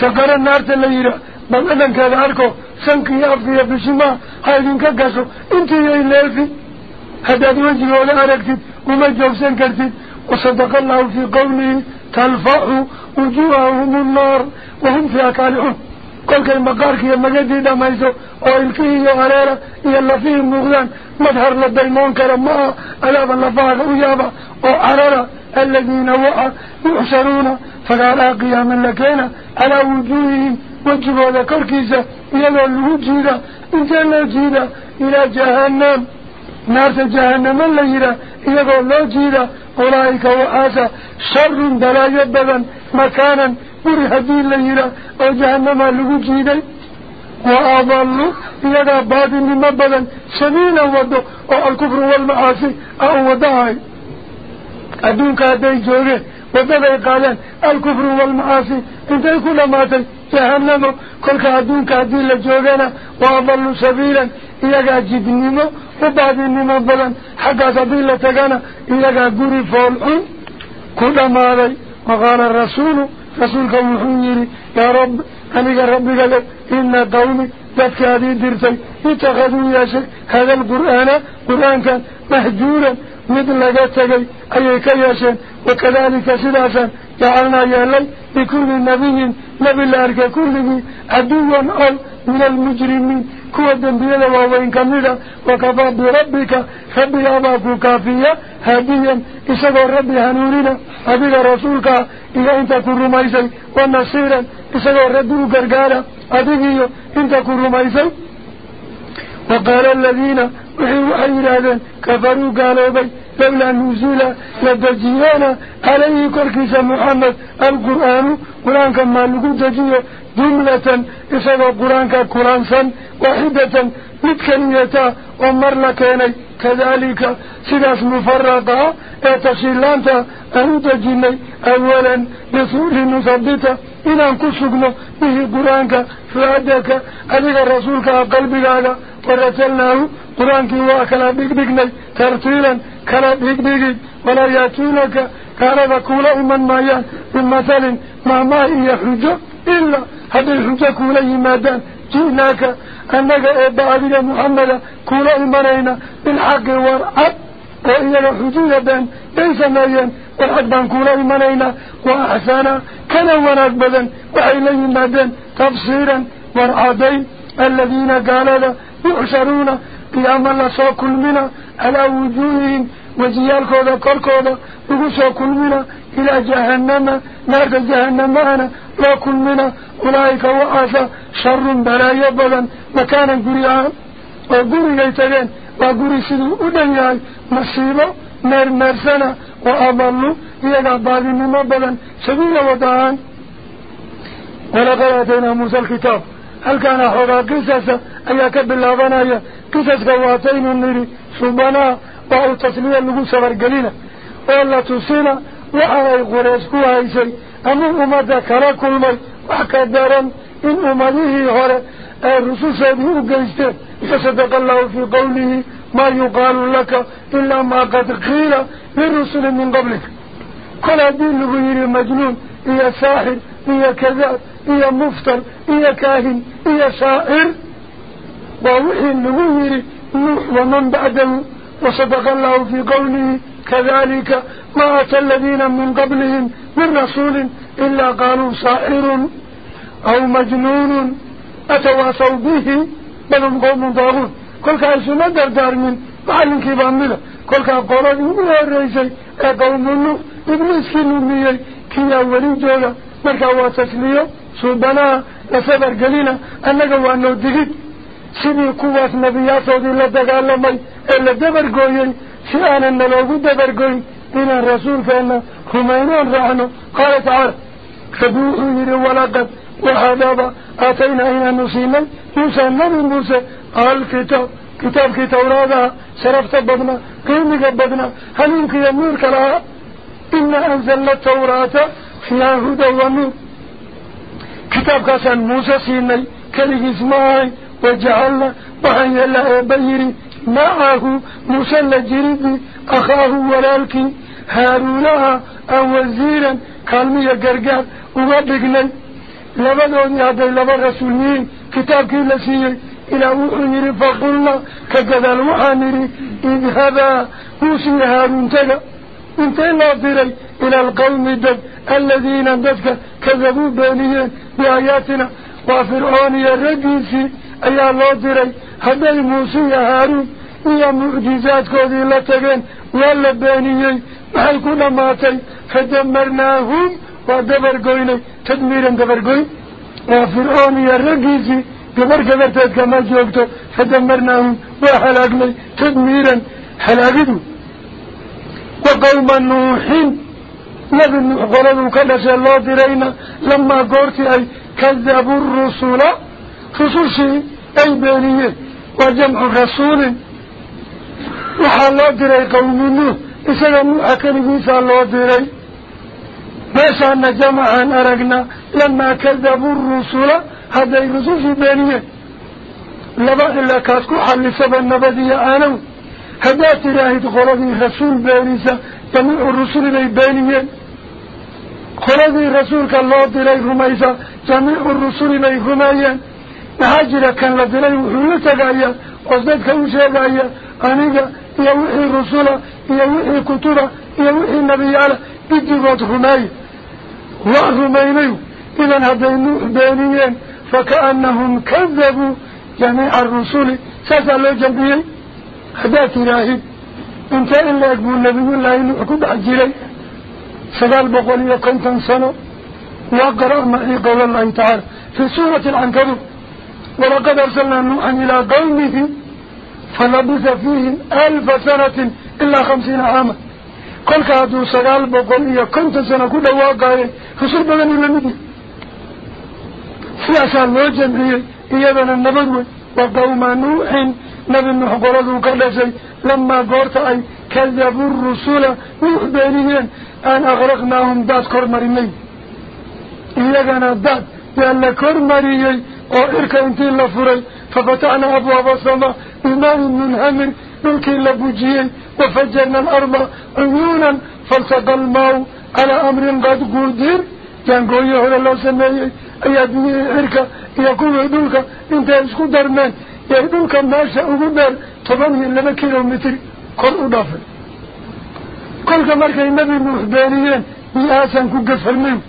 سفقر النار تليرا من أدنك أدعركو سنكي أفضي بشما هايدنك أكسو انتي يهي الليل في هداد وجهه ولا أركتب. وما جوسن كرتد وصدق الله في قوله تلفع وجوههم النار وهم فيها كالحون كل كلمة قارك يا مجدي دميسو أو الكيه يا غريرة يا اللي فيه مغلان مظهر للديمون كرما ألا باللفاق ويابا. أو عرارة الذين وقع يحشرون فقال قياما لكينا على وجوههم. وجبوا ذكر كيسا إلى الوجيدة إن إلى جهنم. نار جهنم الليلة إلى الوجيدة أولئك وآسا شر دلاجة بدن مكانا برهدي الليلة أو جهنم الوجيدة وأضلوا إلى بعض من بدن سبيلا ودو أو الكفر والمعاصي أو وداعي. أدونك هذي جوغي وذبا قالان الكفر والمعاصي انت كل ما تل جهنم. كل أدونك هذي لجوغينا وأضلوا سبيلا إياقا جدنمو وبعد النمو بلن حقا سبيل تغانا إياقا قري فالحون كل ما لي وقال الرسول رسولك وحيري يا رب أنك ربك لك إن قومي dadka adii dirtay itakhaduu yeeshay hada alqur'aana qur-aankan mahjuuran mid laga tegay ayay ka yeesheen wakadalika sidaasaan jacalnaa yeelay likulli nabiyin nebi la arkay kulligii caduwan col min almujrimiin كوى الدنبية وإن كمدا وكفى بربك ربي أباك كافية هديا إسهى ربي هنورنا أبيك رسولك إلا إنت كرميسا ونصيرا إسهى ربي كرقالا أبيك إنت كرميسا وقال الذين وحيوا حيرا كفروا قالوا بي قبل أن نزول لدجيانا عليه كركيس محمد؟ القرآن. قرآن كما نقود دجية جملة إصابة قرآن كقرآن سن. واحدة. متكنية ومر لكيني كذلك سلاس مفرقة اعتشيلانتا أنت جيني أولا بصول نصبته إن أنك سجنا به قرآنك فعدك أليك كان قلبك على ورسلناه قرآنك وكلا بيك بيكنا ترتيلا كلا بيك بيك ولا يأتونك كلا بكولا من مايا بمثال ما ما هي حجة إلا هذه الحجة كولا يمادان جيناك أنك إبا عبد محمد كولا إمانينا بالحق والعب وإلى حدود بين ليس مريم وحقبا كنا إمانينا وأحسانا كنا ونقبا وإلينا بين تفسيرا ورعادين الذين قالوا يحشرون قياما لصو كل منا على وجوههم وزيال كودا كل كودا يقصو كل منا إلى جهنم نارك جهنم معنا لا كل منا أولئك وعثا شر بلا يبدا مكانا قريعا وقريعا adallu iyagaa baadinimo badan sabiila wada ahaan walaqad aataynaa muusa alkitaab halkaana xoogaa qisasa ayaa ka bilaabanaya qisaska waataynu nidhi subanaa waa uu tasliya lagu sabargelina oo la tusina waxa ay qureys ku haysay ama ummadda kala kulmay wax ka daran in ummadihii hore ay rususheedii u geysteen فصدق الله في قوله ما يقال لك إلا ما قد قيل للرسل من قبلك. كل دين غير مجنون إيا ساحر إيا كذاب إيا مفتر إيا كاهن إيا سائر ووحي النغير نوح ومن بعده وصدق الله في قوله كذلك ما أتى الذين من قبلهم من رسول إلا قالوا سائر أو مجنون أتواصوا به bal hum qawmun daaguun kolkaa isuma dardaarmin macallinkii baa mida kolkaa qoladii u horeysay ee qawmu nuux ibliiskii lumiyey kiyaa weli jooga markaa waa tasliyo suubanaha la sabargelina annaga waa noo digid sidii kuwaas nebiyaashoodii la dagaalamay ee la dabargooyey si aanan naloogu dabargoyn inaan rasuulkeena rumaynoon raacno qaala tacaala rabbi wuxuu yidhi walaqad وحبابا آتينا إلى نسينا موسى النبي موسى. قال كتاب كتاب كتاب ذا صرفت بدنا قيمة بدنا هل يمكن النور كلا إنا أنزلنا التوراة في هدى ونور. كتاب كسان موسى سيني كله اسمعي وجعلنا بحي الله بيري. معه موسى لجريد أخاه ولالك هارونها أو وزيرا كالمية قرقار وغدقنا لبدون يهدي لبا رسولين كتاب كلاسيه إلى وحنير فقلنا كجد المحانيري إذ هذا موسي انت نافري إلى القوم الدب الذين اندفك كذبوا بانيا بآياتنا. وفرعوني الرجيسي أي الله دري هذا موسي هارون. إيا معجزات كذي لتجا ولا بانيا محل كل ماتي فدمرناهم ودبر قويني تدميرا دبر قوي وفرعون آه، يا رقيسي قبر قبر تدك ما جوكتو فدمرناهم وحلاقني تدميرا حلاقدو وقوم النوحين لذن غلدوا كدس الله درينا لما قرتي أي كذبوا الرسول. خصوصي أي بانية وجمع رسول. وحلاق دري قوم النوح إسلام أكريس الله دري meeshaana jamacaan aragnaa lamaa kadabuu rusula hadday rusushii beeniyeen laba ilaa kaas ku xallisaba nabadiyo aanow haddaad tidhaahid qoladii rasuul beenisa jamiicu rusuli bay beeniyeen qoladii rasuulka loo diray rumaysa jamiicu rusuli bay rumeeyeen محاجرة كان لدلي وحولتك أيا وصدتك وأرمينيو إذا هدينو بينيين فكأنهم كذبوا جميع الرسول. سأسألوا جنبيين هدات راهب أنت إلا يقبل النبي الله إنه أكد عجلي سقال بقولي كنتم سنة وقرأ معي قول الله تعالى في سورة العنكبوت. ولقد أرسلنا نوحا كل كادو سقال بقولي كنتم سنة كل واقعي فسر بدن إلى مدي سياسة الله جمعية إيادنا النبوة وقوم نوح نبي نوح قرضوا كالسي لما قرت أي كذبوا الرسول بينيين أن أغرقناهم داد كرمريني إيقنا داد لأن كرمريني وإركا انتي لفري ففتحنا أبواب السماء بماء منهمر ملكي لبوجيي وفجرنا الأرض عيونا. فالتقى الماء على أمر قد قدر. كان قوي هذا الله سمعي أياد إركا يقول دولك إنت اسكو درمان. يهدولك ماشا أقدر طبعا لنا كيلومتر كل أضافر كل مركا النبي محبانيين بياسا كقفر منه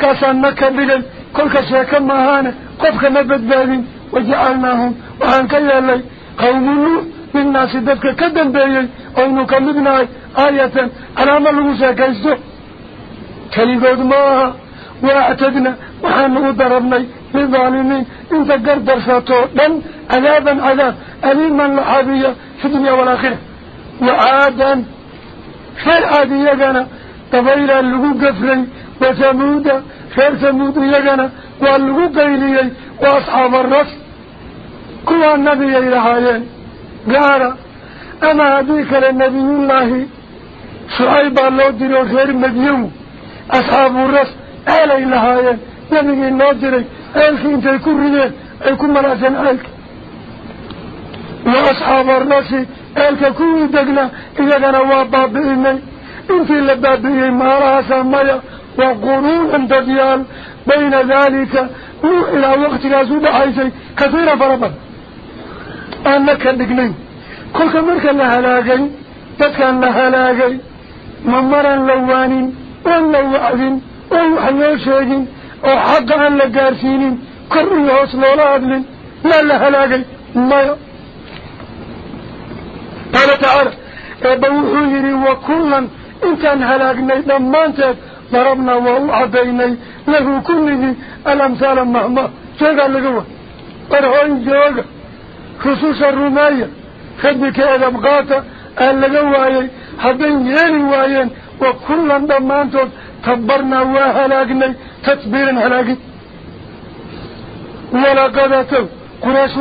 كاسان مكة بلن كل كشيكا ماهانا قفك نبت بابين وجعلناهم. وعن كيالي قوم نوح. من ناس دفك كدن بيي أو نكلبنا آية على ما لغوسا كيستو كليقود ماها واعتدنا وحن ضربنا للظالمين انت قردر ساتو لن عذابا عذاب أليما لحابية في الدنيا والآخرة. وعادا خير عادي يغانا. طبيلا اللغو قفري وثمودا خير ثمود يغانا. واللغو قيلي وأصحاب الرس. كل النبي قال أما هذيك للنبي الله. شعيب الله ديرو خير مديو أصحاب الرس أهل إلهايين نبي الناجري أهلك انت يكون ردين يكون ملاسين أهلك. وأصحاب الرس أهلك كوي دقنا. إذا كان واباب إني انت اللي بابي ما رأسا ميا وقرون بين ذلك أنا كنجني كل كمرك الله لاجي تك الله لاجي ممر اللواني اللو عين أو حلاشين أو حق عن الجارسين كل يوصل لابن لا الله لاجي ما قال تعالى بوحير وكلا انت انهلاقني لما انت ضربنا وعبيني له كله الأمثال مهما. شكرا لك هو؟ قرحون ka edab qaata aa laga waayey hadday yeeli waayeen wa kullan dhammaantood تبرنا وهلاقنا تتبيرا هلاقي. ولقد أتوا قريش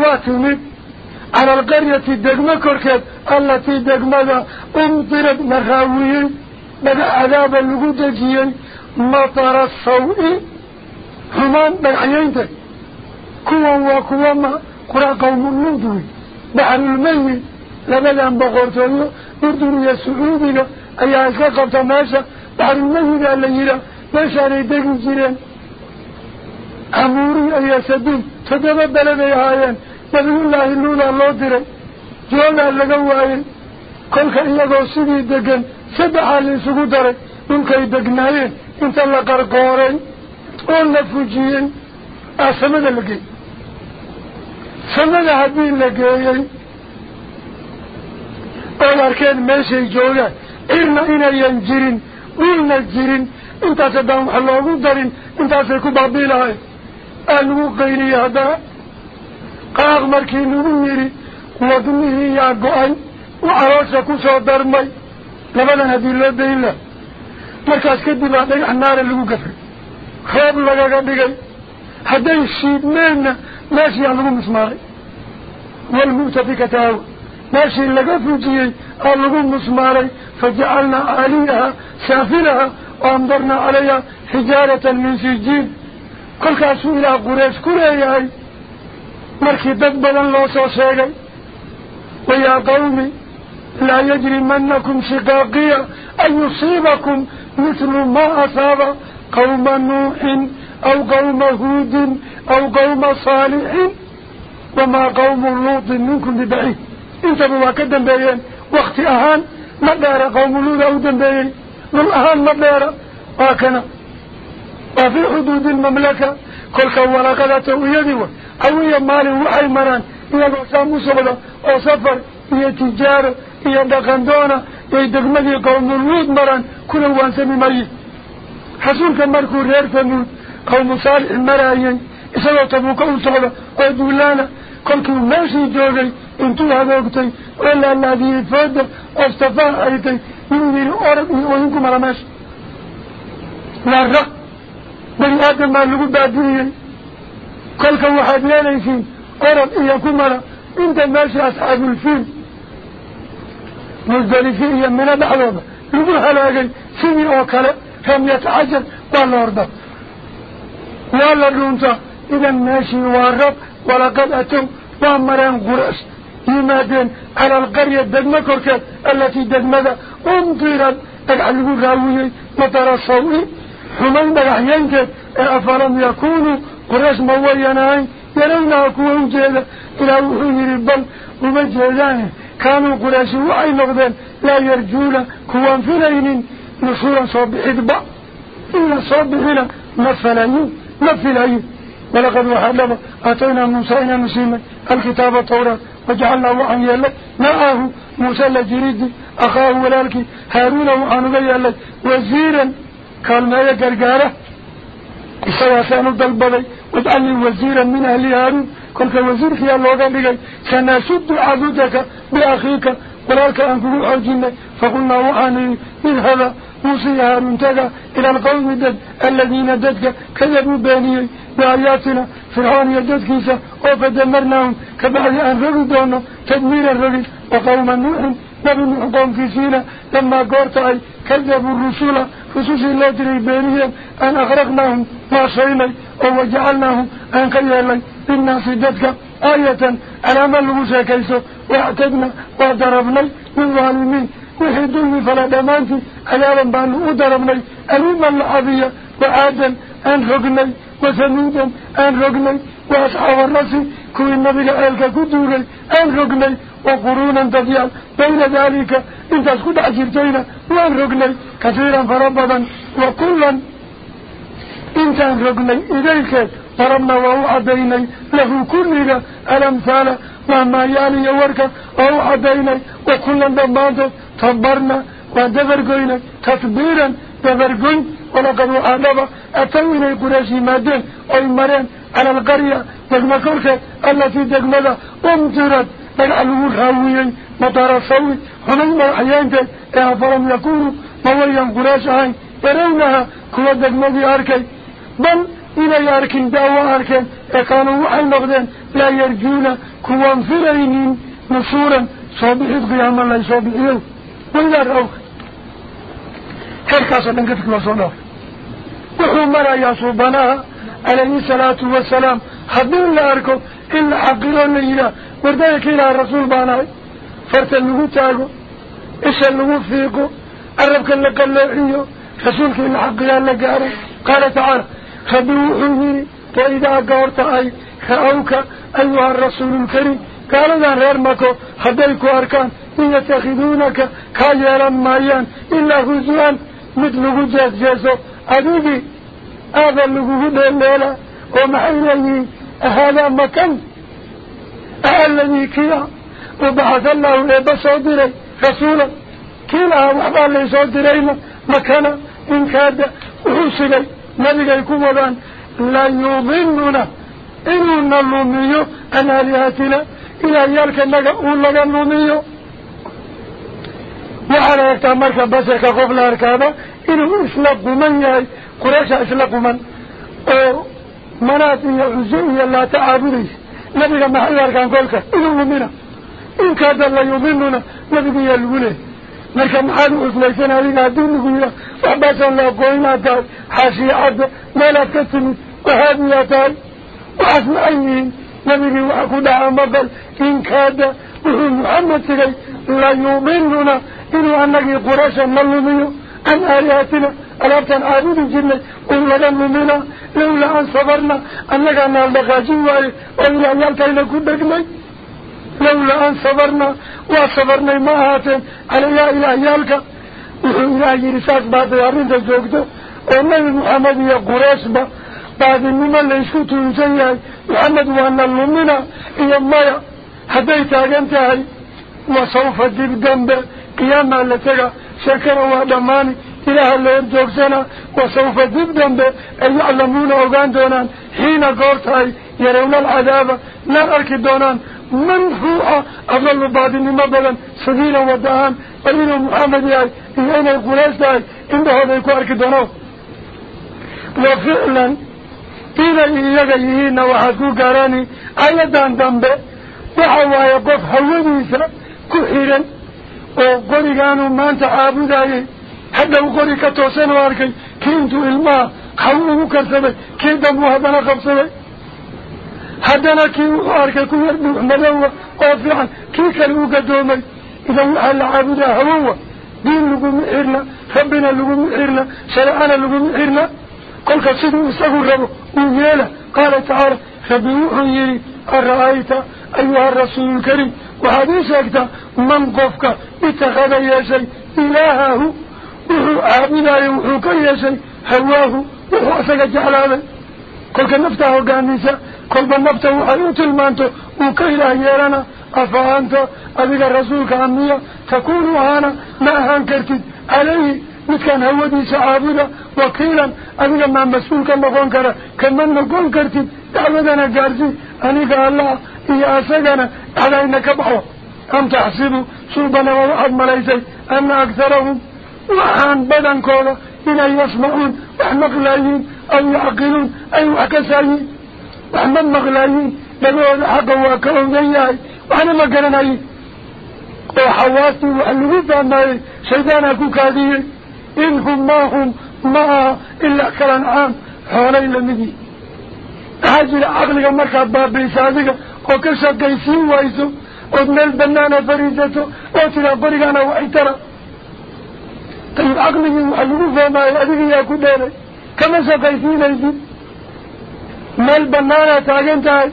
على القرية الدقمة كركت التي دقمة أمطرت مخاوية بدا عذاب اللقودة مطر الصوء همان بالعينتك كوا وكوا ما قرى قوم النودوي بحر الميت لبدا بغرتوا اردن يا سعودنا ايها الكاقبت ماشا. بعرمه قال لي مشاري دقوا جيران أموري أي سدين تدب بلدي هايان نبي الله اللولا الله ديري جوانا لقوايان كل إيقو سيدي دقن. سبحا لي سقو داري ممكن دقنايان انت الله قرقورين قولنا فوجيين أسمد لقي سمد هدين لقيين قول أركان ماشي جوغا إرنا إنا ينجرين wiilna jirin intaas haddaan wax loogu darin intaasay ku baabiilahay aa lagu qayliye haddana qaaq markii lagu yidhi wadnihii yaa go-ay u caloosha ku soo darmay labadan haddii loo dayn lah markaas kadib aa dhagax naara lagu gafay roob lagaga dhigay hadday shiidmeenna meeshiyaa lagu mismaaray walmu'tafikata hawa ماشي لقفجي اللغو مسماري. فجعلنا عليها سافلها وانظرنا عليها حجارة من سجين. كل كاسو إلى قريش كريهي مركي دقبلا الله سوشيغي ويا قومي لا يجري منكم شقاقية. أن يصيبكم مثل ما أصاب قوم نوح أو قوم هود أو قوم صالح وما قوم لوط منكم ببعيد. إنت بواكدا بيان وقت أهان مدار قوم لوط أو دنبيين أهان مدار وكنا وفي حدود المملكة كل كوالا قدته ويدوا أو مالي وحي مران. إيا سامو سبدا أو سفر إيا تجارة إيا دقندونا إيا دقمدي قوم لوط مران. كل وانسمي مريد حسولك مركو رير ثمود قوم صالح مرايين إسلام تبوك أوصلا ودولانا كل كل ماشي جوغي انتو هذا وقتي وإلا الذي يتفاد أصطفاء أيتي ينذر أورب وإنكم على ماشي رق بني آدم ما لقوا بعدين كل كل واحد لا ليسين أورب إياكم على إنت ماشي أصحاب الفيل مزدلفين من الأحواب يقول هلاقي سيني أوكالا كم يتعجب والله ولا دونتا إذا ماشي وارب ولقد أتوا وامرين قرأس يمادين على القرية كركات التي دقمة أمطيرا تقعلوا راوية مطر الصوئي حمين بغحيانك أفلم يكونوا قرأس مويناين يرونها كوهم جيدا إلى وحيه ربان ومجيدانه كانوا قرأس وعي نغدين لا يرجون كوان فلين نصورا صبحي بأ إلا صبحنا نفل أيه ولقد وحلما أتينا موسى إلى مسلما الكتاب التوراة. وجعلنا وحن يلك معه موسى لجريد أخاه ولالك هارون وحن يلك وزيرا. قال ما يقرقاره إسوا سانو دلبضي واجعلني وزيرا من أهل هارون. كنت وزير في الله قال سنشد عدودك بأخيك. ولالك أنكروا حوجنا فقلنا وحن من هذا موسى هارون تدى إلى القوم دد الذين ددك. كذبوا باني بآياتنا. فرعون يدد كيسا وفدمرناهم كبعد أن دونا تدمير الرغي وقوم نوح نبي نوح قوم كيسينا لما قرت أي كذبوا الرسول خصوصي الله تري بانيهم أن أغرقناهم. ما شيني وجعلناهم أن قيالي للناس ددك آية على من لغوشا كيسو. واعتدنا وضربنا من ظالمين وحي دلمي فلا دمانتي. عيالا بان ودربني ألوما العبية وعادا أن وثمودا أن وأصحاب الرسي كوي النبي لأيلك كدوري أن وقرونا تضيال بين ذلك. انت اسكت عجرتين وأن كثيرا فربضا. وكلا. انت أن رقني إليك ضربنا ووعديني له كل الأمثال وما يالي يورك ووعديني وكلا دمانته تبرنا ودبرقونا تطبيرا دبرقوين ولقد وعدبا أتوينا قراشي مادين أي مرين على القرية دقم كلك التي دقمدا أمترت نجعله خاويين مطار الصوي هنين مرحيانك إلى أركين دعوة أركين كانوا وحي نقدين لا يرجون كوان فرينين نصورا صبيح القيام الله وإذا رأوك كالكاسة من قدك وصناف وحمر يا صوبناها عليه الصلاة والسلام حدين الله أركو إلا حقيرون إله وردائك إلى الرسول اللغو تاقو إيش اللغو فيقو أربك اللي قلعيه رسولك إلا حقيرون لقاري قال تعالى خبروحه فإذا قورت أي خأوك أيها الرسول الكريم. قال ذا غير مكو حديكو أركان إن يتخذونك كايالا مايان إلا هزوان. مثل جاز جازو أدوبي هذا اللقوه الليلة. ومحيني هذا مكان. الذي كلا. وبعث الله إبا صدري رسولا كلا وحبا اللي صدرينا مكانا. إن كاد وحسلي نبي يكون وضان لا يضننا إنه نلوميو أن آلهاتنا إلى يالك النقا أولا نلوميو وعلى يكتا مركا بسك قبل أركانا إنه إسلق من يهي قريش إسلق من. مناتي عزية لا تعابري نبي ما حيار كان قولك. إنه مركا محادو إسليسنا لنا دين نقول وحباسا الله قوينا تاي حاشي عبد ما لا تتني وهذه تاي وحسن أيين نبي وحكو دعا مقل. إن كاد وهو محمد سيكي لا يؤمننا إنه أنك قراشا عن آياتنا alaabtaan caabudi jirnay un laga lumina lawlaa an sabarna annagaa naal dhaqaajin waaye oo ilaahyaalkayna ku dhegnay لولا أن صبرنا وصبرنا ما هاتن على يا إلهيالك وحو إلهي رساك بعد يارين تزوجته ومن محمد يا قريش با. بعد النمال ليسكتوا يسيهاي. محمد وأن اللمنا إيا مايا. هديتا جنتهاي وصوف الدب جنبه. قياما لتقى شكرا وأدماني إله اللي يمتوكسنا وصوف الدب جنبه. أي يعلمون أوغان دونان. حين قرطهاي يرون العذاب. نرى كدونان alcadaaba naar arki doonaan man ruuxa adalu baadinimo badan sabiilan wada ahaan bal inuu maxamed yahay iyo inay qulays tahay indhahooda ay ku arki doonaan wa ficlan inay iyaga yihiinna waxaad ku garani ayadan dambe waxa waaye qof hawadiisa ku xiran oo qorigaanuu حتى أنا كي أرك كور ملوا قافعا كي كلو قدومي إذا على عبدا هو دين لقوم إيرنا ربنا لقوم إيرنا شرعنا لقوم إيرنا كل كسر مستغرب ويلا قال تعالى فبيوح يري أرأيت أيها الرسول الكريم وحديث أكدا من قفك اتخذ شيء إلهه وهو أعبدا يا شيء هواه وهو أسك جعلانا كل كنفته قانسا uu ka ilaah yeelana afa anta adiga rasuulka amiya takuunu ahaana ma ahaan kartid calayhi midkaan hawadiisa caabuda wakiilan adiga maa mas-uulka noqon kara kama noqon kartid dacwadana gaarsii aniga allah iyo asagana dhexdayna ka baxo am taxsibu suubana waa waxaad malaysay ana agharahum waxaan badankooda inay yasmacuun wax maqlaayiin aw yacqiluun ay wax ka saayiin xawaastii wax lagu fahmaayey shaydaanaa ku kaadiyey in hum maa hum ma aha ilaa kalancaam xoolay lamid yihin maxaa jira caqliga markaad baabiisa adiga oo ka shaqaysiin wayso ood meel banaana fariisato oo tiraa berigaana waxay tara tayib caqligii waxa lagu fahmaayo adiga yaa ku dheeray kama shaqaysiinaysid مال بنانا تاجنتا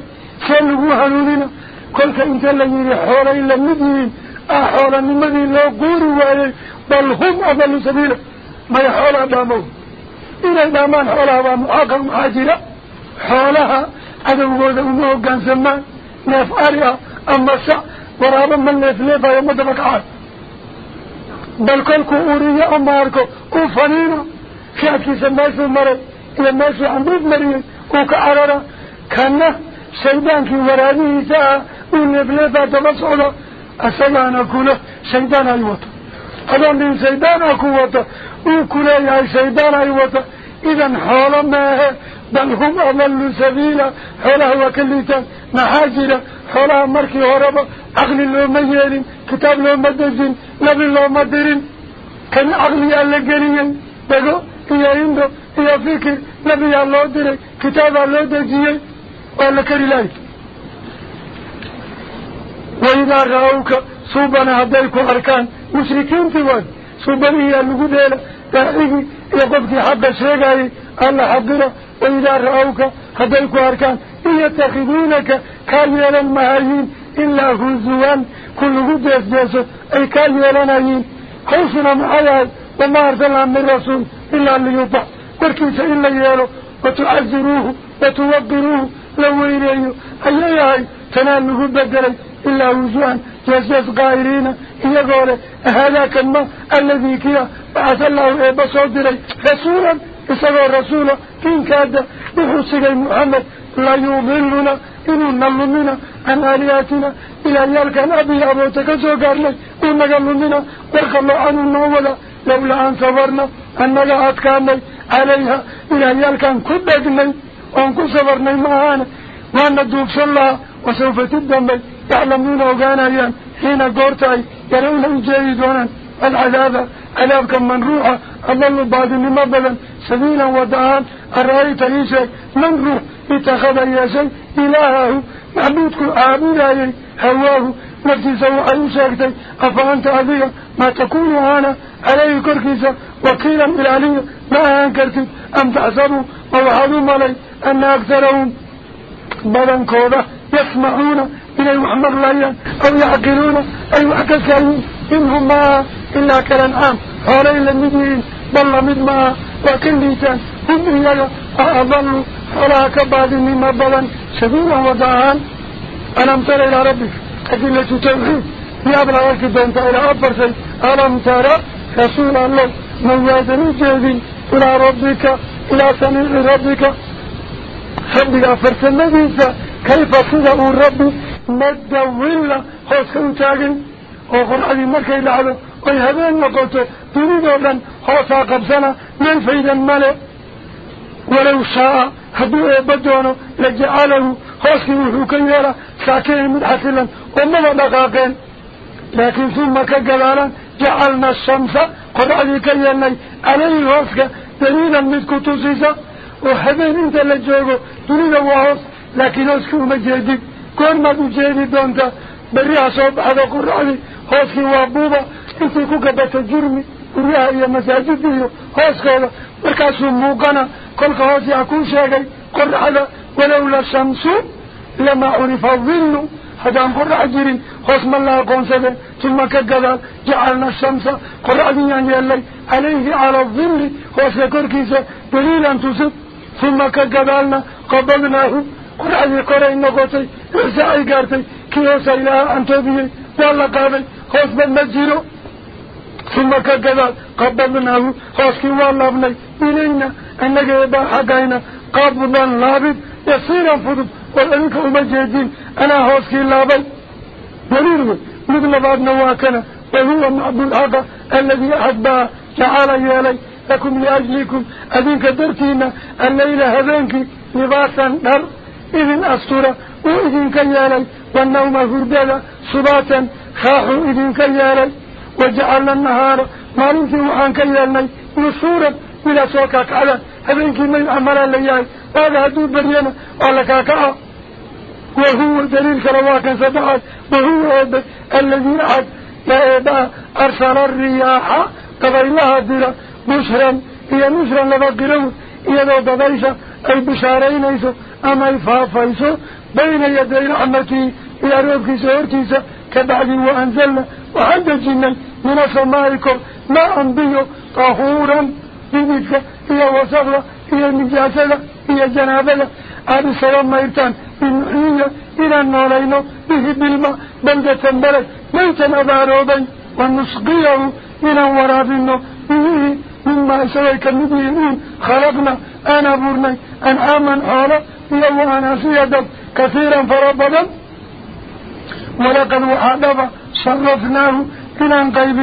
شل وحنودنا كل كنت اللي حول إلا مدين أحول آه من مدين لو قروا بل هم أفل سبيل. ما يحول أبامه إلا إبامان حول أبامه أقل محاجرة. حولها أدو بوضع أمه كان زمان نفاريا أما الشع ورابا من نفليفا يوم دفقعات بل كل كوريا أماركو. وفنينا شاكي سماسو مرض. إلا ماسو عمروف مريض. وكعرر كان شيطان كي وراني إساء ونبلي بعد ما صعد أسلان أكون شيطان أي وطا أدام بين شيطان أكون وطا وكل أي شيطان أي وطا إذن حول ما هي بل هم أمل سبيلا حولها وكلتا محاجرة حولها مركي غربة أغني اللهم يالين كتاب اللهم الدجين نبي اللهم الدرين كان أغني ألا قريا بقو إيا إندو إيا فكر نبي الله الدرين kari lahay waidaa ra-awka suubana hadday ku arkaan mushrikiintii waay suubanihiyaa lagu dheela daacigii iyo qofkii xaqa sheegayay alla xaqira waidaa ra-awka hadday ku arkaan in yatakhiduunaka kaa yeelan mahayiin ilaa huzuwan ku lagu deesdeeso ay kaa yeelanayiin hawshuna maxay ahay wamaa arsalnaa min rasuul ilaa liyutac warkiisa in la yeelo وتعذروه وتوبروه لو إليه. أي أي أي تنانه بدلا إلا وزوان يزيز قائرين إلا قولة أهلاك ما الذي كيا؟ بعث الله إيبا صدري. رسولا إسابة الرسولة فين كاد بحسك محمد لا يوملنا إن نلمنا عن آلياتنا إلى أن يلقى نبي أبو تكزو قرنا إن نلمنا ورقم عن النولة لولا أن صبرنا أننا أتكامل عليها. إلى يلك أن كبتنا وأنك صبرنا معنا وأن ندوب صلى وسوف تدامل يعلمون وقانا يان حين قرتعي يرون الجيدون العذاب. ألابك من روحه أضل بعض المبلا سبيلا ودعان أرأيت إيشي من روح؟ اتخذ إيشي إلهه. معبودك آمين هواه. نفسي سوى أي شاكتي أفأنت أذية ما تكون أنا عليه كركيسة وكيلا إلى ما أنكرت. أم تحسبوا ووحدوا ملي أن أكثرهم بدن كودا يسمعون إلى محمد ليا أو يعقلون. أي وحكسرون إنهم ما إلا كالأنعام حولين لمدين بل مدما لكن ليسان هم إياك أضلوا ولا كبعد مما بلن سبيلا ودعان ألم تر إلى ربك؟ أدلة توحيد. يا أبلا وكدونت إلى أبر شيء. ألم ترى رسول الله من يادني جهدين إلى ربك إلى سميع ربك. ربك فرسل نبيسا كيف صدق الرب؟ مد ولا خوص كنتاقين وقرآن مركي لعبه نقوته دوني دولان خوصا قبسنا من فيدا ملئ ولو شاء هدو بدونه لجعله خوصي وحوكيرا ساكين مدحسلا ومما دقاقين. لكن ثم كجلالا جعلنا الشمس قرأني كياني عليه واسك دليلا مدكو تسيسا وحبين انت لجوغو دليلا واسك لكن اسكو مجيدي. كون ما تجيدي دونتا. بريها صوب هذا قرأني. خوصي وابوبا. انتي كوكبت جرمي. guryaha iyo masaajida iyo hooskooda markaasuu muuqana kolka hoos yaa kuu sheegay qoraxda walowla shamsu lama curifa dillu هذا قرع جرين خصم الله قنصب ثم كجدال جعلنا الشمس قرع جنيان يلي عليه على الظل خصم كركيس دليلا تسب ثم كجدالنا قبلناه قرع جي قرع النقوتي رسع القارتي كيوس إلى أن تبيه دال قابل خصم المجيرو ثم كجدال قبلناه خصم والله ابني إلينا أنك يبقى حقينا قبلنا لابد يصير فضب فضب وأنك أمجيدين أنا خاصكي لابي دليل مثل بعض نواكنا. وهو معبود حقا الذي أحبها جعل يالي لكم لأجلكم. أذنك درتينا. الليلة هذينك لباسا نر إذن أسطورة وإذن كيالي والنوم هردادا صباتا. خاحوا إذن كيالي وجعلنا النهار ما ننسي وحان كيالني نصورا إلى سوكاك على. هبينك من عمل الليال. هذا هدو برينا وعلى كاكا وهو دليل كرواكا سبعات وهو الذي لا إبا أرسل الرياح قبيلها ديرا بشرا هي نشرا لبقروا إذا دبيشا أي بشارين إيسو أما إفافيسو بين يدي رحمتي إلى روبك سورتيسا كبعد وأنزلنا ميتان بالنحية إلى النورين به بالماء بلدة بلد ميتا أباروبا ونسقيه من ورابنا به مما سويك النبيين خلقنا أنا برني أنعاما حولا يوم أنا سيدا كثيرا فربدا ولقد وحدب صرفناه إلى قيب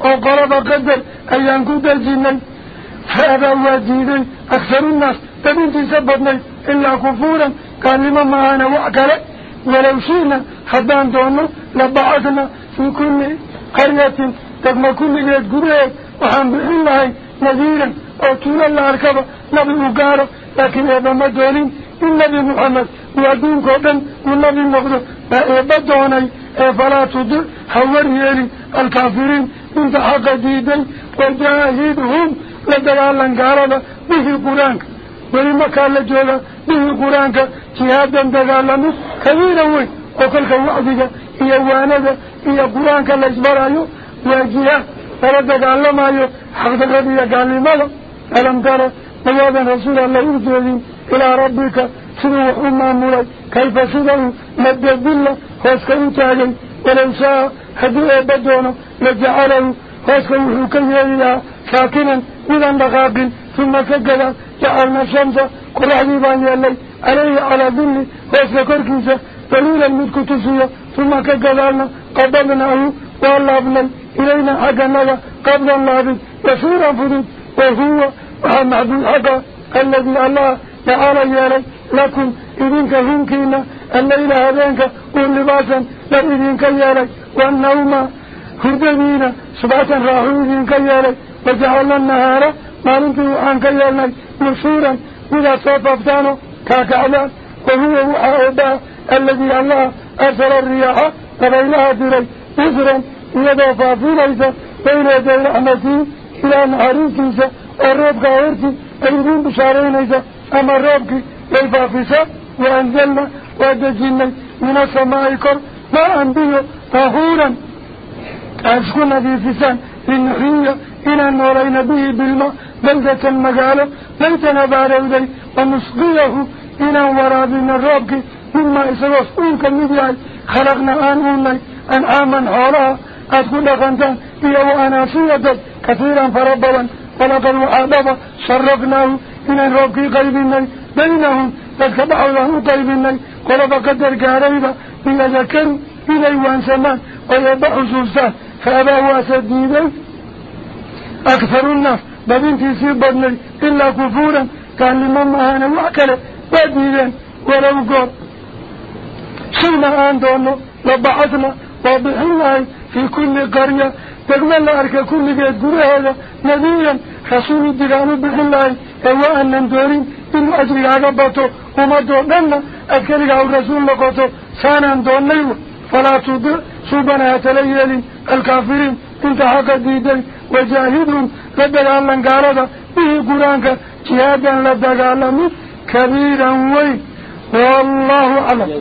وقرب قدر أيان كود الجني فهذا هو الدين أكثر الناس. تبنتي سببني إلا كفورا؟ قال لما معنا وعكلا ولو شينا حدان دونا لبعثنا في كل قرية تقم كل بيت قرية وحن الله نذيرا. أو الله الكبا نبي مقارب. لكن هذا ما دونين النبي محمد. وأدون كودن والنبي مقدر فإبدوني فلا انت حق ديدي وجاهدهم لدلالا قاربا به قرآنك ولما كان لجولا به قرآنك جهادا دلالا كبيرا وي وكلك وعدك هي وانك هي قرآنك الأجبر واجهة. فلا دلالا ما يو حق دلالا قال لماذا ألم ترى نيادا رسول الله يرسلين إلى ربك؟ سنو أمة مولاي؟ كيف سنو مد الظل خاسك انتاجي ولو شاء حدوء بدونه لجعله خاسك وحكيه ساكنا إذا دقاق ثم سجد جعلنا الشمس قل عذيبان يلي عليه على ظل خاسك كركيسة دليلا مدك تسوية ثم كجلالنا قبضناه والله إلينا حقا قبضا لابد وسورا فرد وهو معبود حقا الذي الله تعالى يالي لكم إذنك هنكينا الليل هذينك واللباسا لإذنك يالي والنوم هردبينا سبعة راحوا إذنك يالي وجعلنا النهار ما ننتهي عنك يالي نشورا إذا صففتانه كاكعلان وهو وحاوبا الذي الله أرسل الرياح فبينها دري إسرا يدو فافيليسا بين يدي رحمته إلى نهاريكيسا الرب قاورتي أيضون بشارينيسا أما الرب يفافيسا وأنزلنا ودجينا من السماء كر ما أنبيه طهورا أسكن في فسان لنحيي إلى النورين به بالماء بلدة المقالة ليتنا بارودي ونسقيه. إلى ورابنا الرب مما إسراف أولك المديعي خلقنا آنوني أنعاما حولها أدخل غنطان إيا وأناسية كثيرا فربلا ولقد وعادبا شرقناه إلى الرب قيبنا بينهم تتبعوا له قيبنا قلب قدر كاريبا إلا ذكروا إلي وانسمان ويبعوا سلسان فأباه أسديدي أكثر الناس ببنتي سيبضني إلا كفورا كان لمن مهانا وعكلا بديدا ولو قر. شينا آن دونه لبعثنا وبحنا في كل قرية. تقبل أرك كل بيت قرى هذا نبيا رسول الدقان بحنا هو أن ندورين إن أجري عقبته وما دوننا أكرق الرسول لقوته سانا دونه فلا تضع سبنا يتليل الكافرين انت حق ديدي وجاهدهم لدقى لنقارضا به قرانك. جهادا لدقى لمن كبيرا وي. والله أعلم.